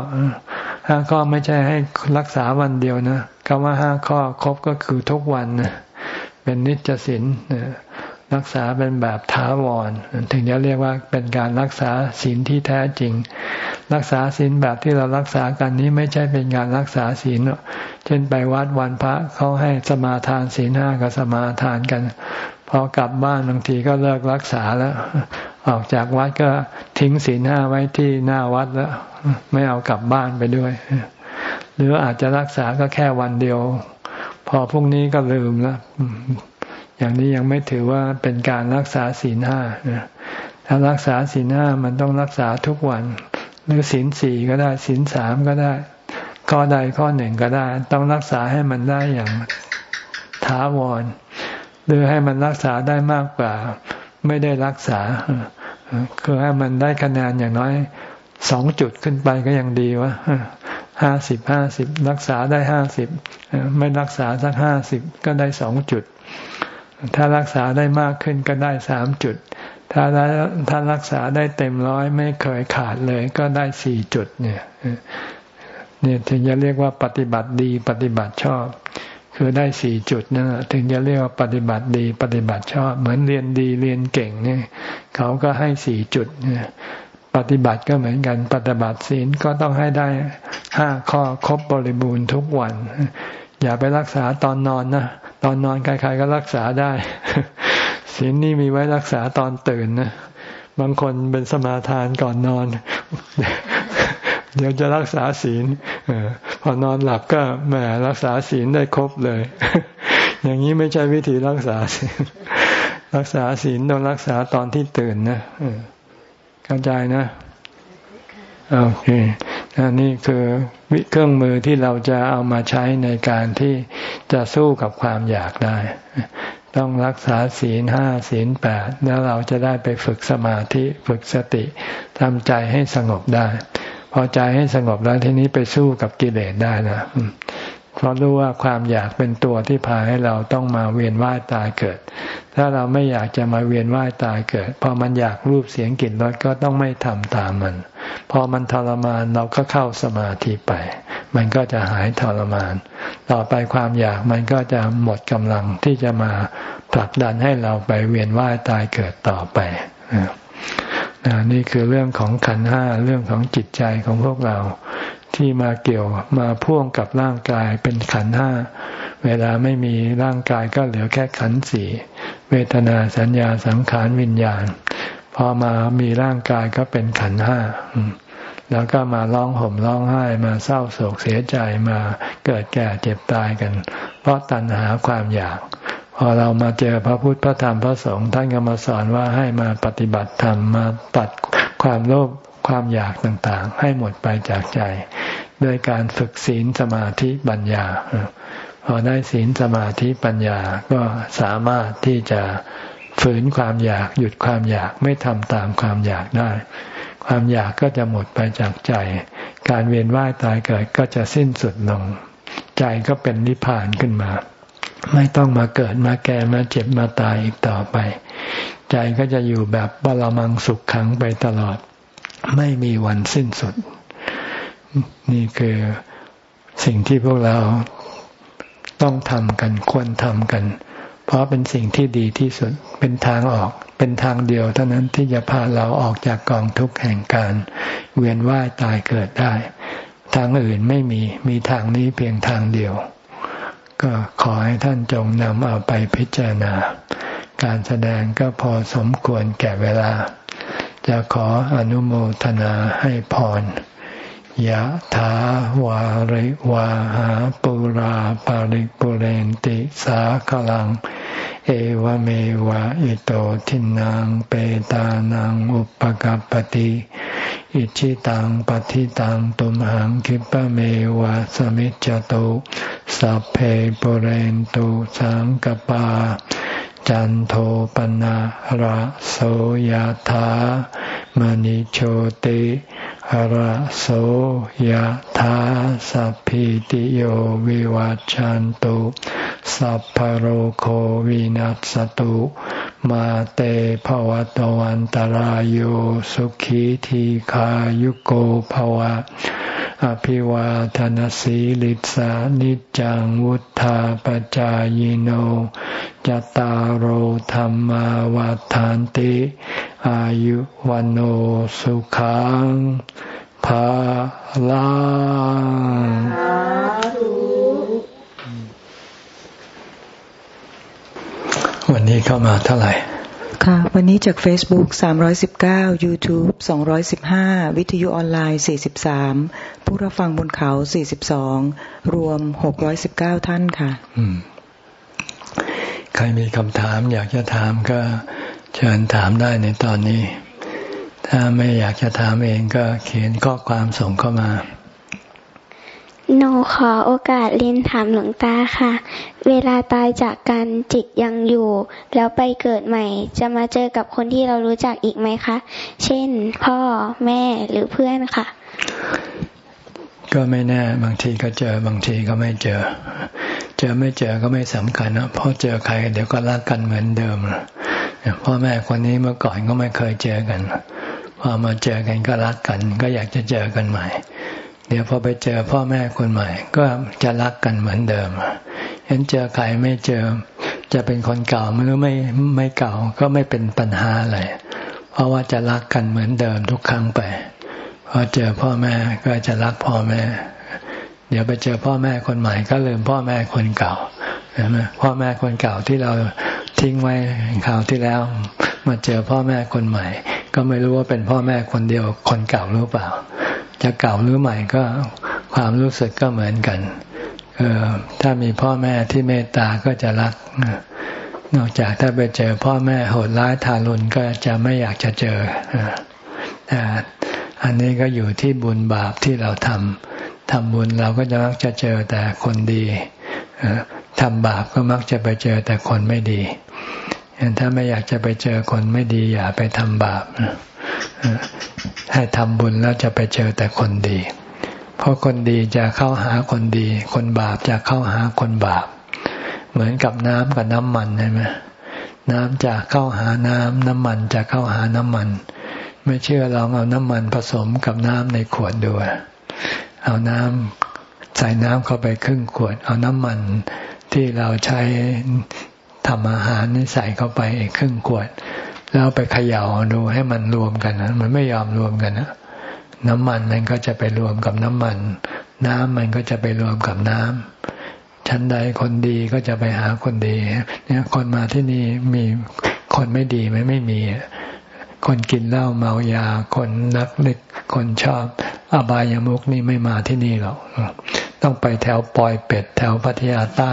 ห้าข้อไม่ใช่ให้รักษาวันเดียวนะคำว่าห้าข้อครบก็คือทุกวันนะเป็นนิจสิน รักษาเป็นแบบถาวร ถึงจะเรียกว่าเป็นการรักษาศีลที่แท้จริง รักษาศีลแบบที่เรารักษากันนี้ไม่ใช่เป็นการรักษาศีลเช่นไปวัดวันพระเขาให้สมาทานศีลห้ากับสมาทานกัน พอกลับบ้านบางทีก็เลิกรักษาแล้ว ออกจากวัดก็ทิ้งศีลห้าไว้ที่หน้าวัดแล้ว ไม่เอากลับบ้านไปด้วย หรืออาจจะรักษาก็แค่วันเดียว พอพรุ่งนี้ก็ลืมแล้ว อย่างนี้ยังไม่ถือว่าเป็นการรักษาศีลห้าถ้ารักษาศีลห้ามันต้องรักษาทุกวัน หรือศีลสี่ก็ได้ศีลสามก็ได้ ข้อใดข้อหนึ่งก็ได้ ต้องรักษาให้มันได้อย่างถาวร หรือให้มันรักษาได้มากกว่า ไม่ได้รักษาคือให้มันได้คะแนนอย่างน้อยสองจุดขึ้นไปก็ยังดีวะห้าสิบห้าสิบรักษาได้ห้าสิบไม่รักษาสักห้าสิบก็ได้สองจุด ถ้ารักษาได้มากขึ้นก็ได้สามจุด ถ้าถ้ารักษาได้เต็มร้อยไม่เคยขาดเลย ก็ได้สี่จุดเนี่ยเนี่ยถึงจะเรียกว่าปฏิบัติดีปฏิบัติชอบ คือได้สี่จุดนั่ถึงจะเรียกว่าปฏิบัติดีปฏิบัติชอบ เหมือนเรียนดีเรียนเก่งเนี่ยเขาก็ให้สี่จุดเนี่ยปฏิบัติก็เหมือนกัน ปฏิบัติศีลก็ต้องให้ได้ห้าข้อครบบริบูรณ์ทุกวัน อย่าไปรักษาตอนนอนนะตอนนอนใครๆก็รักษาได้ศีลนี่มีไว้รักษาตอนตื่นนะบางคนเป็นสมาทานก่อนนอน เดี๋ยวจะรักษาศีลพอนอนหลับก็แหมรักษาศีลได้ครบเลย อย่างนี้ไม่ใช่วิธีรักษาศีลรักษาศีลต้องรักษาตอนที่ตื่นนะเข้าใจนะโอเคอันนี้คือ วิเครื่องมือที่เราจะเอามาใช้ในการที่จะสู้กับความอยากได้ ต้องรักษาศีลห้าศีลแปดแล้วเราจะได้ไปฝึกสมาธิฝึกสติทำใจให้สงบได้ พอใจให้สงบแล้วทีนี้ไปสู้กับกิเลสได้นะ ราะรู้ว่าความอยากเป็นตัวที่พาให้เราต้องมาเวียนว่ายตายเกิด ถ้าเราไม่อยากจะมาเวียนว่ายตายเกิด พอมันอยากรูปเสียงกลิ่นรสก็ต้องไม่ทำตามมัน พอมันทรมานเราก็เข้าสมาธิไป มันก็จะหายทรมาน ต่อไปความอยากมันก็จะหมดกำลังที่จะมาผลักดันให้เราไปเวียนว่ายตายเกิดต่อไปนี่คือเรื่องของขันห้าเรื่องของจิตใจของพวกเรา ที่มาเกี่ยวมาพ่วงกับร่างกายเป็นขันห้า เวลาไม่มีร่างกายก็เหลือแค่ขันสี่เวทนาสัญญาสังขารวิญญาณ พอมามีร่างกายก็เป็นขันห้าแล้วก็มาร้องห่มร้องไห้มาเศร้าโศกเสียใจมาเกิดแก่เจ็บตายกัน เพราะตัณหาความอยาก พอเรามาเจอพระพุทธพระธรรมพระสงฆ์ท่านก็มาสอนว่าให้มาปฏิบัติธรรมมาตัดความโลภ ความอยากต่างๆ ให้หมดไปจากใจ ด้วยการฝึกศีลสมาธิปัญญา พอได้ศีลสมาธิปัญญาก็สามารถที่จะฝืนความอยากหยุดความอยากไม่ทำตามความอยากได้ ความอยากก็จะหมดไปจากใจ การเวียนว่ายตายเกิดก็จะสิ้นสุดลง ใจก็เป็นนิพพานขึ้นมา ไม่ต้องมาเกิดมาแก่มาเจ็บมาตายอีกต่อไป ใจก็จะอยู่แบบบาลมังสุขขังไปตลอด ไม่มีวันสิ้นสุด นี่คือสิ่งที่พวกเราต้องทำกันควรทำกัน เพราะเป็นสิ่งที่ดีที่สุดเป็นทางออก เป็นทางเดียวเท่านั้นที่จะพาเราออกจากกองทุกข์แห่งการ เวียนว่ายตายเกิดได้ ทางอื่นไม่มีมีทางนี้เพียงทางเดียว ก็ขอให้ท่านจงนำเอาไปพิจารณา การแสดงก็พอสมควรแก่เวลา จะขออนุโมทนาให้พรยะถาวาริวาหาปุราปาริปุเรนติสาขลัง เอวเมวะอิโตทินังเปตานังอุปกัปติอิชิตังปฏิตังตุมหังคิปะเมวะสมิจจตุสัพเพปุเรนตุสังกปา จันโทปนะระโสยธามณิโชติ ระโสยธาสัพพิติโยวิวัจจันตุสัพพโรโควินัสตุ มาเตภวตวันตารโยสุขีทีขายุโกภวะ อภิวาทนสีลิสานิจังวุธาปจายโนจตารโหธรรมวาทานติ อายุวันโอสุขังภาลังวันนี้เข้ามาเท่าไหร่ ค่ะ วันนี้จาก Facebook 319 YouTube 215 วิทยุออนไลน์ 43 ผู้รับฟังบนเขา 42 รวม 619 ท่านค่ะ ใครมีคำถามอยากจะถามก็ เชิญถามได้ในตอนนี้ ถ้าไม่อยากจะถามเองก็เขียนข้อความส่งเข้ามาหนูขอโอกาสเรียนถามหลวงตาค่ะ เวลาตายจากกันจิตยังอยู่ แล้วไปเกิดใหม่ จะมาเจอกับคนที่เรารู้จักอีกไหมคะ เช่น พ่อแม่หรือเพื่อนค่ะ ก็ไม่แน่บางทีก็เจอบางทีก็ไม่เจอ เจอไม่เจอก็ไม่สำคัญนะเพราะเจอใครเดี๋ยวก็รักกันเหมือนเดิม พ่อแม่คนนี้เมื่อก่อนก็ไม่เคยเจอกัน พอมาเจอกันก็รักกัน ก็อยากจะเจอกันใหม่ เดี๋ยวพอไปเจอพ่อแม่คนใหม่ ก็จะรักกันเหมือนเดิมเห็นเจอใครไม่เจอ จะเป็นคนเก่าหรือไม่ไม่เก่าก็ไม่เป็นปัญหาอะไร เพราะว่าจะรักกันเหมือนเดิมทุกครั้งไป พอเจอพ่อแม่ก็จะรักพ่อแม่ เดี๋ยวไปเจอพ่อแม่คนใหม่ ก็ลืมพ่อแม่คนเก่าใช่ไหมพ่อแม่คนเก่าที่เรา ทิ้งไว้คราวที่แล้ว มาเจอพ่อแม่คนใหม่ ก็ไม่รู้ว่าเป็นพ่อแม่คนเดียวคนเก่าหรือเปล่า จะเก่าหรือใหม่ก็ความรู้สึกก็เหมือนกันออถ้ามีพ่อแม่ที่เมตตาก็จะรัก นอกจากถ้าไปเจอพ่อแม่โหดร้ายทารุณก็จะไม่อยากจะเจอแต่อันนี้ก็อยู่ที่บุญบาปที่เราทำทำบุญเราก็จะมักจะเจอแต่คนดีทำบาปก็มักจะไปเจอแต่คนไม่ดี ถ้าไม่อยากจะไปเจอคนไม่ดี อย่าไปทำบาปให้ทำบุญแล้วจะไปเจอแต่คนดี เพราะคนดีจะเข้าหาคนดี คนบาปจะเข้าหาคนบาป เหมือนกับน้ำกับน้ำมันใช่ไหมน้ำจะเข้าหาน้ำน้ำมันจะเข้าหาน้ำมัน ไม่เชื่อลองเอาน้ำมันผสมกับน้ำในขวดดูเอาน้ำใส่น้ำเข้าไปครึ่งขวด เอาน้ำมันที่เราใช้ ทำอาหารนี่ใส่เข้าไปอีกครึ่งขวด แล้วไปเขย่าดูให้มันรวมกันนะมันไม่ยอมรวมกันนะน้ำมันมันก็จะไปรวมกับน้ำมัน น้ำมันก็จะไปรวมกับน้ำชั้นใดคนดีก็จะไปหาคนดี เนี่ย คนมาที่นี่มีคนไม่ดีไหมไม่มี คนกินเหล้าเมายา คนนักเล็กคนชอบ อบายามุกนี่ไม่มาที่นี่หรอกต้องไปแถวปอยเป็ด แถวพัทยาใต้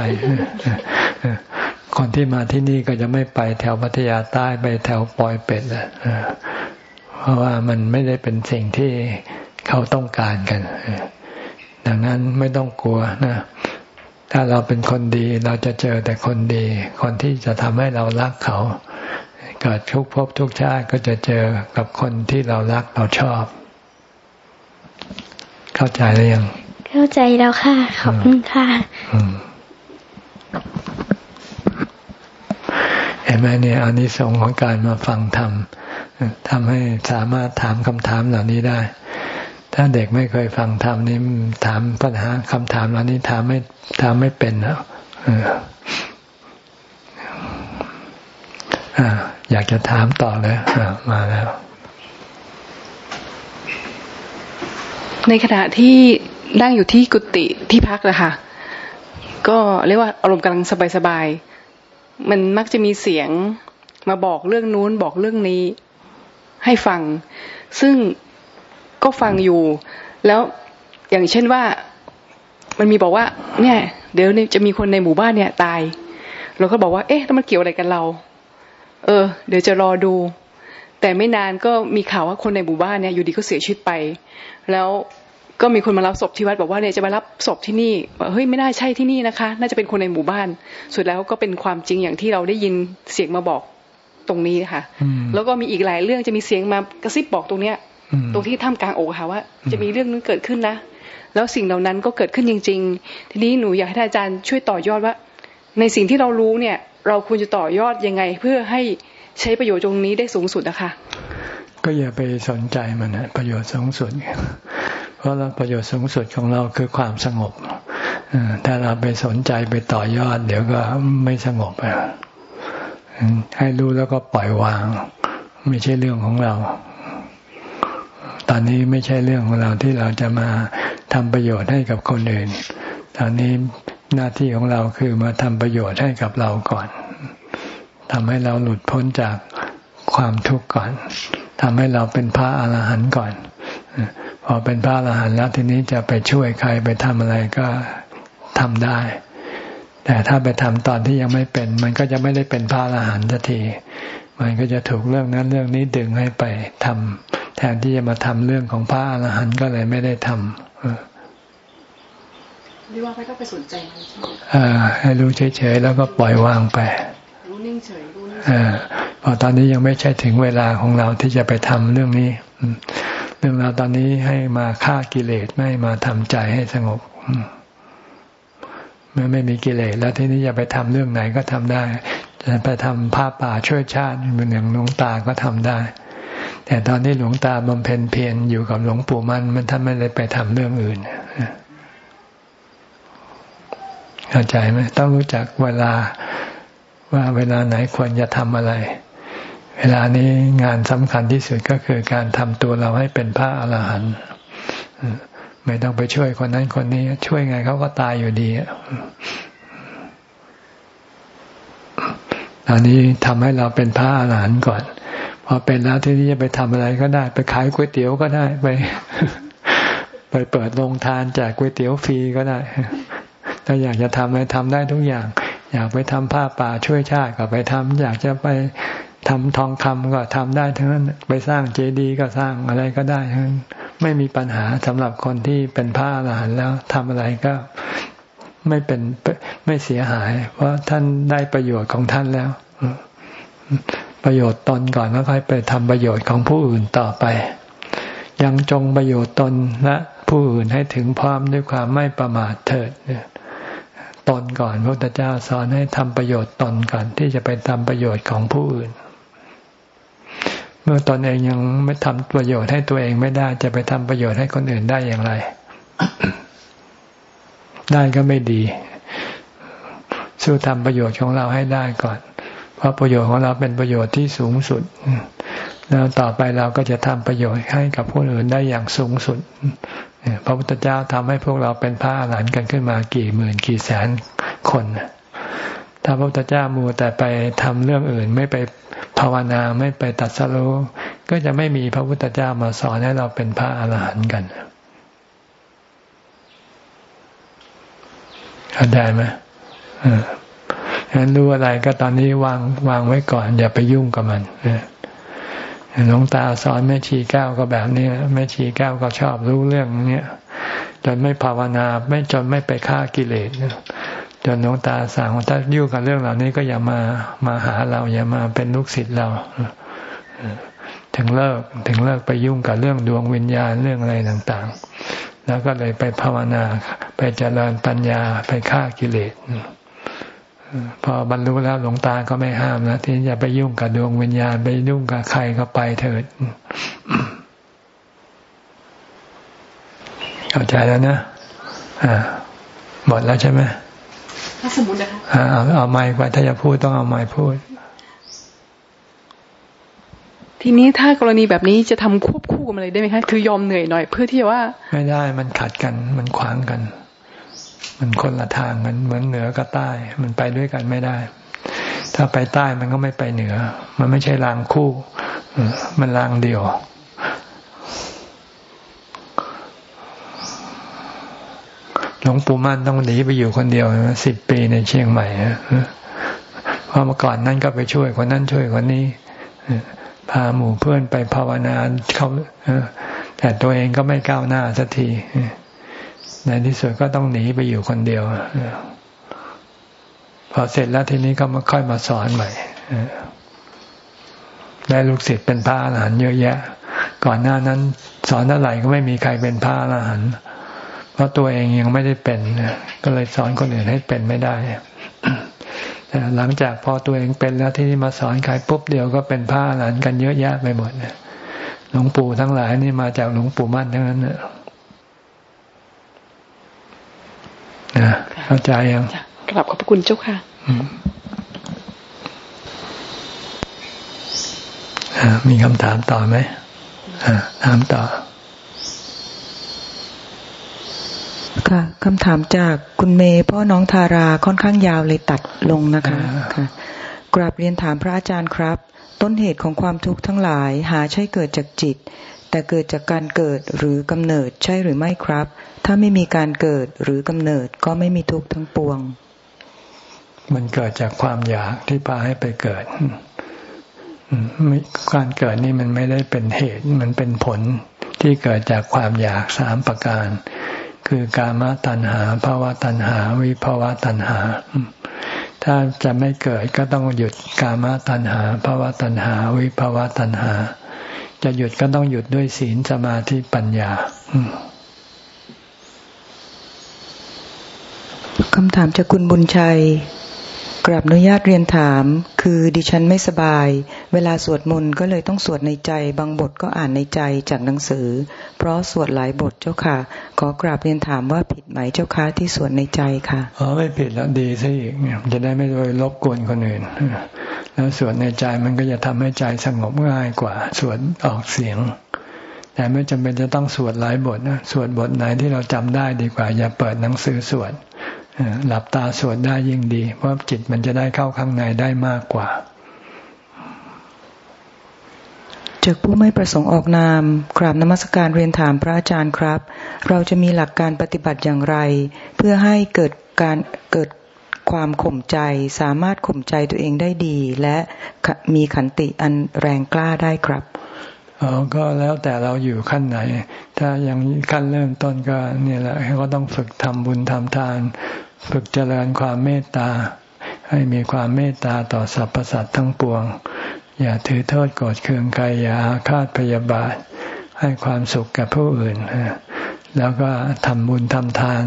คนที่มาที่นี่ก็จะไม่ไปแถวพัทยาใต้ไปแถวปอยเป็ดละเพราะว่ามันไม่ได้เป็นสิ่งที่เขาต้องการกัน ดังนั้นไม่ต้องกลัวนะ ถ้าเราเป็นคนดีเราจะเจอแต่คนดี คนที่จะทำให้เรารักเขาเกิดทุกภพทุกชาติก็จะเจอกับคนที่เรารักเราชอบ เข้าใจหรือยัง เข้าใจแล้วค่ะ ขอบคุณค่ะ เห็นไหมเนี่ยอานิสงส์ของการมาฟังธรรมทำให้สามารถถามคำถามเหล่านี้ได้ ถ้าเด็กไม่เคยฟังธรรมนี่ถามปัญหาคำถามเหล่านี้ถามไม่ถามไม่เป็นนะอยากจะถามต่อเลยมาแล้ว ในขณะที่นั่งอยู่ที่กุฏิที่พักนะคะก็เรียกว่าอารมณ์กำลังสบายๆ มันมักจะมีเสียงมาบอกเรื่องนู้นบอกเรื่องนี้ ให้ฟัง ซึ่งก็ฟังอยู่ แล้วอย่างเช่นว่า มันมีบอกว่า เนี่ย เดี๋ยวจะมีคนในหมู่บ้านเนี่ยตาย เราก็บอกว่า เอ๊ะแล้วมันเกี่ยวอะไรกันเรา เออ เดี๋ยวจะรอดู แต่ไม่นานก็มีข่าวว่าคนในหมู่บ้านเนี่ย อยู่ดีก็เสียชีวิตไป แล้ว ก็มีคนมารับศพที่วัดบอกว่าเนี่ยจะมารับศพที่นี่เฮ้ยไม่น่าใช่ที่นี่นะคะ น่าจะเป็นคนในหมู่บ้าน สุดแล้วก็เป็นความจริงอย่างที่เราได้ยินเสียงมาบอกตรงนี้ค่ะ แล้วก็มีอีกหลายเรื่องจะมีเสียงมากระซิบบอกตรงเนี้ย ตรงที่ถ้ำกลางโอกค่ะว่า จะมีเรื่องนั้นเกิดขึ้นนะ แล้วสิ่งเหล่านั้นก็เกิดขึ้นจริง ๆ ทีนี้หนูอยากให้อาจารย์ช่วยต่อยอดว่า ในสิ่งที่เรารู้เนี่ย เราควรจะต่อยอดยังไง เพื่อให้ใช้ประโยชน์ตรงนี้ได้สูงสุดนะคะก็อย่าไปสนใจมันนะประโยชน์สูงสุด เพราะเราประโยชน์สูงสุดของเราคือความสงบถ้าเราไปสนใจไปต่อยอด เดี๋ยวก็ไม่สงบให้รู้แล้วก็ปล่อยวาง ไม่ใช่เรื่องของเรา ตอนนี้ไม่ใช่เรื่องของเราที่เราจะมาทำประโยชน์ให้กับคนอื่น ตอนนี้หน้าที่ของเราคือมาทำประโยชน์ให้กับเราก่อนทำให้เราหลุดพ้นจากความทุกข์ก่อนทำให้เราเป็นพระอรหันต์ก่อน พอเป็นพระอรหันต์แล้วทีนี้จะไปช่วยใครไปทำอะไรก็ทำได้ แต่ถ้าไปทำตอนที่ยังไม่เป็น มันก็จะไม่ได้เป็นพระอรหันต์สักทีมันก็จะถูกเรื่องนั้นเรื่องนี้ดึงให้ไปทำแทนที่จะมาทำเรื่องของพระอรหันต์ก็เลยไม่ได้ทำหรือว่าไม่ต้องไปสนใจมันใช่ไหมให้รู้เฉยๆแล้วก็ปล่อยวางไป รู้นิ่งเฉยรู้นิ่งพอตอนนี้ยังไม่ใช่ถึงเวลาของเราที่จะไปทำเรื่องนี้ เรื่องราวตอนนี้ให้มาฆ่ากิเลสไม่มาทำใจให้สงบเมื่อไม่มีกิเลสแล้วทีนี้จะไปทำเรื่องไหนก็ทำได้ จะไปทำผ้าป่าช่วยชาติเหมือนอย่างหลวงตาก็ทำได้ แต่ตอนที่หลวงตาบำเพ็ญเพียรอยู่กับหลวงปู่มัน มันท่านไม่ได้ไปทำเรื่องอื่นเข้าใจไหมต้องรู้จักเวลาว่าเวลาไหนควรจะทำอะไร เวลานี้งานสำคัญที่สุดก็คือการทำตัวเราให้เป็นพระอรหันต์ไม่ต้องไปช่วยคนนั้นคนนี้ ช่วยไงเขาก็ตายอยู่ดีตอนนี้ทำให้เราเป็นพระอรหันต์ก่อนพอเป็นแล้วที่นี้จะไปทำอะไรก็ได้ ไปขายก๋วยเตี๋ยวก็ได้ไป ไปเปิดโรงทานแจกก๋วยเตี๋ยวฟรีก็ได้ถ้าอยากจะทำอะไรทำได้ทุกอย่าง อยากไปทำผ้าป่าช่วยชาติก็ไปทำอยากจะไป ทำทองคำก็ทำได้ทั้งนั้นไปสร้างเจดีย์ก็สร้างอะไรก็ได้ทั้งนั้นไม่มีปัญหาสำหรับคนที่เป็นพระอรหันต์แล้วทำอะไรก็ไม่เป็นไม่เสียหาย เพราะท่านได้ประโยชน์ของท่านแล้ว ประโยชน์ตนก่อนแล้วค่อยไปทำประโยชน์ของผู้อื่นต่อไป ยังจงประโยชน์ตนและผู้อื่นให้ถึงพร้อมด้วยความไม่ประมาทเถิดตนก่อนพระพุทธเจ้าสอนให้ทำประโยชน์ตนก่อนที่จะไปทำประโยชน์ของผู้อื่น มื่อตอนเองยังไม่ทำประโยชน์ให้ตัวเองไม่ได้ จะไปทำประโยชน์ให้คนอื่นได้อย่างไร ได้ก็ไม่ดี สู้ทำประโยชน์ของเราให้ได้ก่อน เพราะประโยชน์ของเราเป็นประโยชน์ที่สูงสุด แล้วต่อไปเราก็จะทำประโยชน์ให้กับผู้อื่นได้อย่างสูงสุดพระพุทธเจ้าทำให้พวกเราเป็นพระอรหันต์กันขึ้นมากี่หมื่นกี่แสนคนถ้าพระพุทธเจ้ามัวแต่ไปทำเรื่องอื่นไม่ไป ภาวนาไม่ไปตัดสรู้ก็จะไม่มีพระพุทธเจ้ามาสอนให้เราเป็นพระอรหันต์กันเข้าใจไหมฉะนั้นรู้อะไรก็ตอนนี้วางวางไว้ก่อน อย่าไปยุ่งกับมันหลวงตาสอนแม่ชีแก้วก็แบบนี้แม่ชีแก้วก็ชอบรู้เรื่องเนี้ยจนไม่ภาวนาไม่จนไม่ไปฆ่ากิเลส จนหลวงตาสั่งว่าถ้ายุ่งกับเรื่องเหล่านี้ก็อย่ามามาหาเราอย่ามาเป็นลูกศิษย์เราถึงเลิกถึงเลิกไปยุ่งกับเรื่องดวงวิญญาณเรื่องอะไรต่างๆ แล้วก็เลยไปภาวนา ไปเจริญปัญญาไปฆ่ากิเลสพอบรรลุแล้วหลวงตาก็ไม่ห้ามนะที่จะไปยุ่งกับดวงวิญญาณไปยุ่งกับใครก็ไปเถิดเข้าใจแล้วนะอ่าหมดแล้วใช่ไหม ถ้าสมมตินะคะเอาเอาไม้ไปถ้าจะพูดต้องเอาไม้พูด ทีนี้ถ้ากรณีแบบนี้จะทำควบคู่กันอะไรได้ไหมคะคือยอมเหนื่อยหน่อย เพื่อที่ว่า ไม่ได้มันขัดกัน มันขวางกัน มันคนละทางกันเหมือนเหนือกับใต้ มันไปด้วยกันไม่ได้ ถ้าไปใต้มันก็ไม่ไปเหนือ มันไม่ใช่รางคู่ มันรางเดียว ลวงปู่มั่นต้องหนีไปอยู่คนเดียวสิบปีในเชียงใหม่เพราะเมื่อก่อนนั่นก็ไปช่วยคนนั้นช่วยคนนี้พาหมู่เพื่อนไปภาวนาเขาแต่ตัวเองก็ไม่ก้าวหน้าสักทีในที่สุดก็ต้องหนีไปอยู่คนเดียวพอเสร็จแล้วทีนี้ก็มาค่อยมาสอนใหม่ได้ลูกศิษย์เป็นพระอรหันต์เยอะแยะ ก่อนหน้านั้น สอนเท่าไหร่ก็ไม่มีใครเป็นพระอรหันต์ เพราะตัวเองยังไม่ได้เป็นก็เลยสอนคนอื่นให้เป็นไม่ได้แต่หลังจากพอตัวเองเป็นแล้วที่นี่มาสอนใครปุ๊บเดียวก็เป็นพระอรหันต์กันเยอะแยะไปหมดหลวงปู่ทั้งหลายนี่มาจากหลวงปู่มั่นทั้งนั้นเนี่ยนะเข้าใจยังกลับขอบคุณเจ้าค่ะมีคำถามต่อไหมถามต่อ ค่ะคำถามจากคุณเมย์พ่อน้องทาราค่อนข้างยาวเลยตัดลงนะคะค่ะกราบเรียนถามพระอาจารย์ครับ ต้นเหตุของความทุกข์ทั้งหลายหาใช่เกิดจากจิต แต่เกิดจากการเกิดหรือกำเนิดใช่หรือไม่ครับ ถ้าไม่มีการเกิดหรือกำเนิดก็ไม่มีทุกข์ทั้งปวง มันเกิดจากความอยากที่พาให้ไปเกิดการเกิดนี่มันไม่ได้เป็นเหตุ มันเป็นผลที่เกิดจากความอยากสามประการ คือกามตัณหาภาวะตัณหา วิภาวะตัณหา ถ้าจะไม่เกิดก็ต้องหยุดกามตัณหาภาวะตัณหา วิภาวะตัณหา จะหยุดก็ต้องหยุดด้วยศีลสมาธิปัญญาคำถามจากคุณบุญชัย กราบอนุญาตเรียนถาม คือดิฉันไม่สบาย เวลาสวดมนต์ก็เลยต้องสวดในใจ บางบทก็อ่านในใจจากหนังสือ เพราะสวดหลายบทเจ้าค่ะ ขอกราบเรียนถามว่าผิดไหมเจ้าค่ะที่สวดในใจค่ะอ๋อไม่ผิดแล้วดีซะอีกจะได้ไม่โดยรบกวนคนอื่นแล้วสวดในใจมันก็จะทำให้ใจสงบง่ายกว่า สวดออกเสียง แต่ไม่จำเป็นจะต้องสวดหลายบทนะสวดบทไหนที่เราจำได้ดีกว่า อย่าเปิดหนังสือสวด หลับตาสวดได้ยิ่งดี เพราะจิตมันจะได้เข้าข้างในได้มากกว่า จากผู้ไม่ประสงค์ออกนามกราบนมัสการเรียนถามพระอาจารย์ครับ เราจะมีหลักการปฏิบัติอย่างไร เพื่อให้เกิดการเกิดความข่มใจสามารถข่มใจตัวเองได้ดี และมีขันติอันแรงกล้าได้ครับอ๋อก็แล้วแต่เราอยู่ขั้นไหน ถ้ายังขั้นเริ่มต้นก็เนี่ยแหละก็ต้องฝึกทำบุญทำทาน ฝึกเจริญความเมตตา ให้มีความเมตตาต่อสรรพสัตว์ทั้งปวง อย่าถือโทษโกรธเคืองใครอย่าอาฆาตพยาบาท ให้ความสุขกับผู้อื่น แล้วก็ทำบุญทำทาน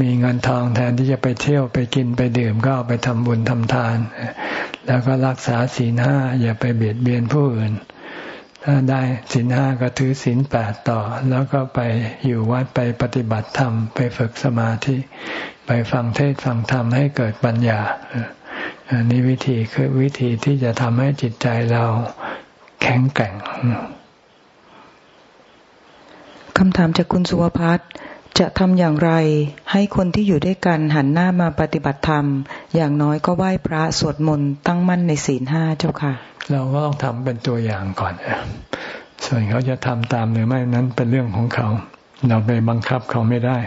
มีเงินทองแทนที่จะไปเที่ยวไปกินไปดื่มก็เอาไปทำบุญทำทาน แล้วก็รักษาศีลห้าอย่าไปเบียดเบียนผู้อื่น ถ้าได้ศีลห้าก็ถือศีลแปดต่อ แล้วก็ไปอยู่วัดไปปฏิบัติธรรม ไปฝึกสมาธิ ไปฟังเทศฟังธรรมให้เกิดปัญญาอันนี้วิธีคือวิธีที่จะทำให้จิตใจเราแข็งแกร่งคำถามจากคุณสุวพัฒน์จะทำอย่างไร ให้คนที่อยู่ด้วยกันหันหน้ามาปฏิบัติธรรม อย่างน้อยก็ไหว้พระสวดมนต์ตั้งมั่นในศีลห้าเจ้าค่ะ เราก็ต้องทำเป็นตัวอย่างก่อน ส่วนเขาจะทำตามหรือไม่นั้นเป็นเรื่องของเขา เราไปบังคับเขาไม่ได้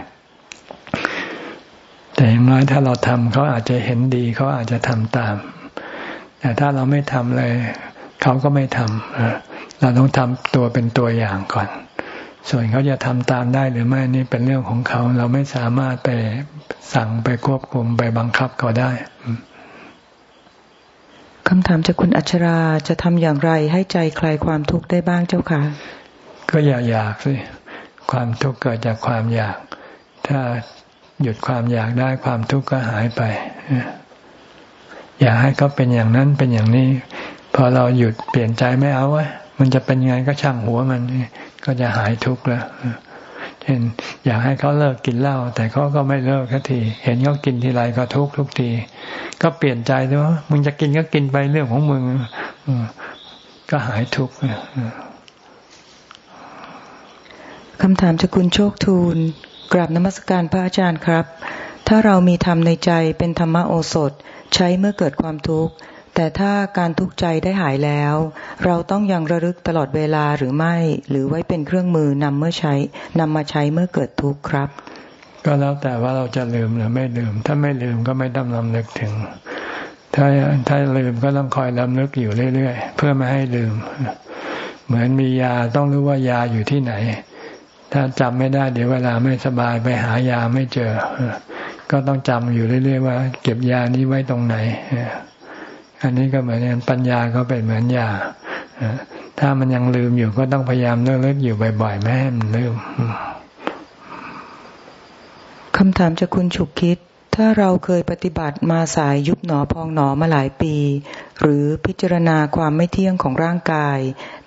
แต่อย่างน้อยถ้าเราทำเขาอาจจะเห็นดีเขาอาจจะทำตาม แต่ถ้าเราไม่ทำเลยเขาก็ไม่ทำเราต้องทำตัวเป็นตัวอย่างก่อน ส่วนเขาจะทำตามได้หรือไม่นี่เป็นเรื่องของเขา เราไม่สามารถไปสั่งไปควบคุมไปบังคับเขาได้ คำถามจากคุณอัชราจะทำอย่างไรให้ใจคลายความทุกข์ได้บ้างเจ้าค่ะ ก็อย่าอยากสิ ความทุกข์เกิดจากความอยาก ถ้าหยุดความอยากได้ความทุกข์ก็หายไป อยากให้เขาเป็นอย่างนั้นเป็นอย่างนี้ พอเราหยุดเปลี่ยนใจไม่เอาวะมันจะเป็นไงก็ช่างหัวมัน ก็จะหายทุกข์แล้ว เช่นอยากให้เขาเลิกกินเหล้าแต่เขาก็ไม่เลิกทันที เห็นเขากินทีไรก็ทุกทุกที ก็เปลี่ยนใจด้วยมึงจะกินก็กินไปเรื่องของมึงก็หายทุกข์คำถามจากคุณโชคทูลกราบนมัสการพระอาจารย์ครับ ถ้าเรามีธรรมในใจเป็นธรรมโอสถ ใช้เมื่อเกิดความทุกข์ แต่ถ้าการทุกข์ใจได้หายแล้ว เราต้องยังระลึกตลอดเวลาหรือไม่ หรือไว้เป็นเครื่องมือนำเมื่อใช้นำมาใช้เมื่อเกิดทุกข์ครับ ก็แล้วแต่ว่าเราจะลืมหรือไม่ลืม ถ้าไม่ลืมก็ไม่ต้องลำลึกถึง ถ้าถ้าลืมก็ต้องคอยลำลึกอยู่เรื่อยๆ เพื่อไม่ให้ลืม เหมือนมียาต้องรู้ว่ายาอยู่ที่ไหน ถ้าจำไม่ได้เดี๋ยวเวลาไม่สบายไปหายาไม่เจอ ก็ต้องจำอยู่เรื่อยๆว่า เก็บยานี้ไว้ตรงไหน อันนี้ก็เหมือนกันปัญญาก็เป็นเหมือนยาถ้ามันยังลืมอยู่ก็ต้องพยายามเลิกอยู่บ่อยๆไม่ให้มันลืมคำถามจากคุณฉุกคิด ถ้าเราเคยปฏิบัติมาสายยุบหนอพองหนอมาหลายปี หรือพิจารณาความไม่เที่ยงของร่างกาย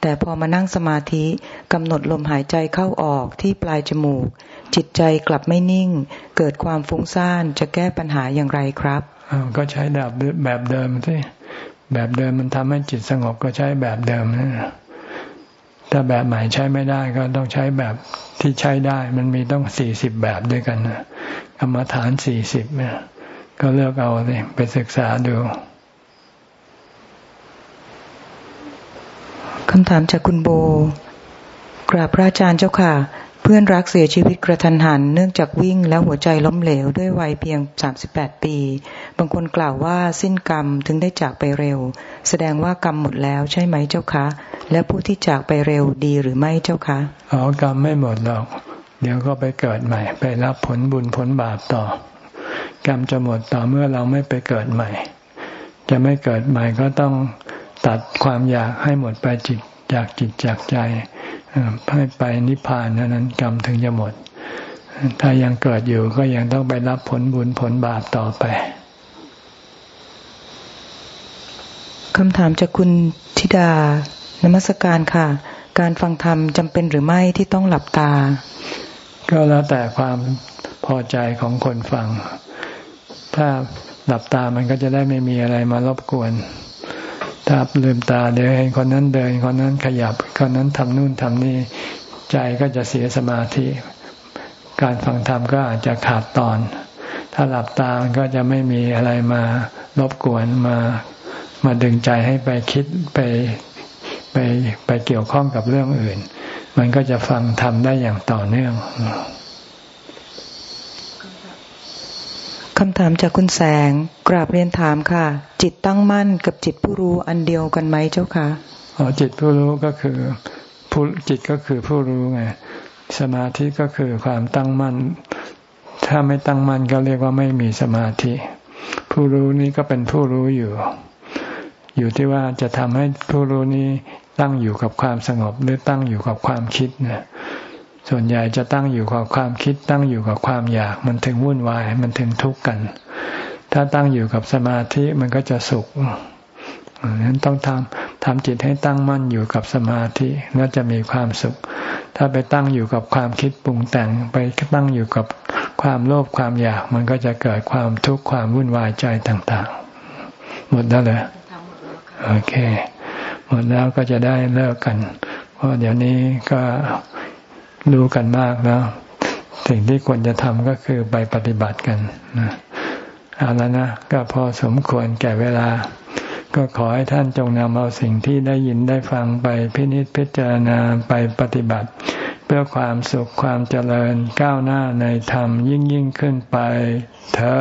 แต่พอมานั่งสมาธิกำหนดลมหายใจเข้าออกที่ปลายจมูก จิตใจกลับไม่นิ่ง เกิดความฟุ้งซ่านจะแก้ปัญหาอย่างไรครับ ก็ใช้แบบแบบเดิมสิแบบเดิมมันทำให้จิตสงบก็ใช้แบบเดิมนะถ้าแบบใหม่ใช้ไม่ได้ก็ต้องใช้แบบที่ใช้ได้ มันมีต้องสี่สิบแบบด้วยกันนะกรรมฐานสี่สิบเนี่ยก็เลือกเอาเลยไปศึกษาดูคำถามจากคุณโบ กราบพระอาจารย์เจ้าค่ะ เพื่อนรักเสียชีวิตกระทันหัน เนื่องจากวิ่งแล้วหัวใจล้มเหลวด้วยวัยเพียง 38 ปี บางคนกล่าวว่าสิ้นกรรมถึงได้จากไปเร็ว แสดงว่ากรรมหมดแล้วใช่ไหมเจ้าคะ และผู้ที่จากไปเร็วดีหรือไม่เจ้าคะอ๋อกรรมไม่หมดหรอก เดี๋ยวก็ไปเกิดใหม่ ไปรับผลบุญผลบาปต่อ กรรมจะหมดต่อเมื่อเราไม่ไปเกิดใหม่ จะไม่เกิดใหม่ก็ต้องตัดความอยากให้หมดไปจิตจากจิตจากใจ ให้ไปนิพพานนั้นกรรมถึงจะหมด ถ้ายังเกิดอยู่ก็ยังต้องไปรับผลบุญผลบาปต่อไปคำถามจากคุณธิดานมัสการค่ะ การฟังธรรมจำเป็นหรือไม่ที่ต้องหลับตา ก็แล้วแต่ความพอใจของคนฟัง ถ้าหลับตามันก็จะได้ไม่มีอะไรมารบกวน ถ้าลืมตาเดี๋ยวเห็นคนนั้นเดินคนนั้นขยับคนนั้นทำนู่นทำนี่ใจก็จะเสียสมาธิ การฟังธรรมก็อาจจะขาดตอน ถ้าหลับตาก็จะไม่มีอะไรมารบกวนมามาดึงใจให้ไปคิดไปไปไปเกี่ยวข้องกับเรื่องอื่น มันก็จะฟังทำได้อย่างต่อเนื่อง คำถามจากคุณแสง กราบเรียนถามค่ะ จิตตั้งมั่นกับจิตผู้รู้อันเดียวกันไหมเจ้าคะอ๋อจิตผู้รู้ก็คือผู้จิตก็คือผู้รู้ไงสมาธิก็คือความตั้งมั่น ถ้าไม่ตั้งมั่นก็เรียกว่าไม่มีสมาธิ ผู้รู้นี้ก็เป็นผู้รู้อยู่ อยู่ที่ว่าจะทำให้ผู้รู้นี้ตั้งอยู่กับความสงบหรือตั้งอยู่กับความคิดเนี่ย ส่วนใหญ่จะตั้งอยู่กับความคิดตั้งอยู่กับความอยาก มันถึงวุ่นวาย มันถึงทุกข์กัน ถ้าตั้งอยู่กับสมาธิมันก็จะสุขนั้นต้องทำทำจิตให้ตั้งมั่นอยู่กับสมาธิแล้วจะมีความสุข ถ้าไปตั้งอยู่กับความคิดปรุงแต่ง ไปตั้งอยู่กับความโลภความอยาก มันก็จะเกิดความทุกข์ความวุ่นวายใจต่าง ๆ หมดแล้วเลยโอเค หมดแล้วก็จะได้เลิกกัน เพราะเดี๋ยวนี้ก็ รู้กันมากแล้ว สิ่งที่ควรจะทำก็คือไปปฏิบัติกันนะเอาแล้วนะก็พอสมควรแก่เวลา ก็ขอให้ท่านจงนำเอาสิ่งที่ได้ยินได้ฟังไปพินิจพิจารณาไปปฏิบัติ เพื่อความสุขความเจริญก้าวหน้าในธรรมยิ่งยิ่งขึ้นไปเธอ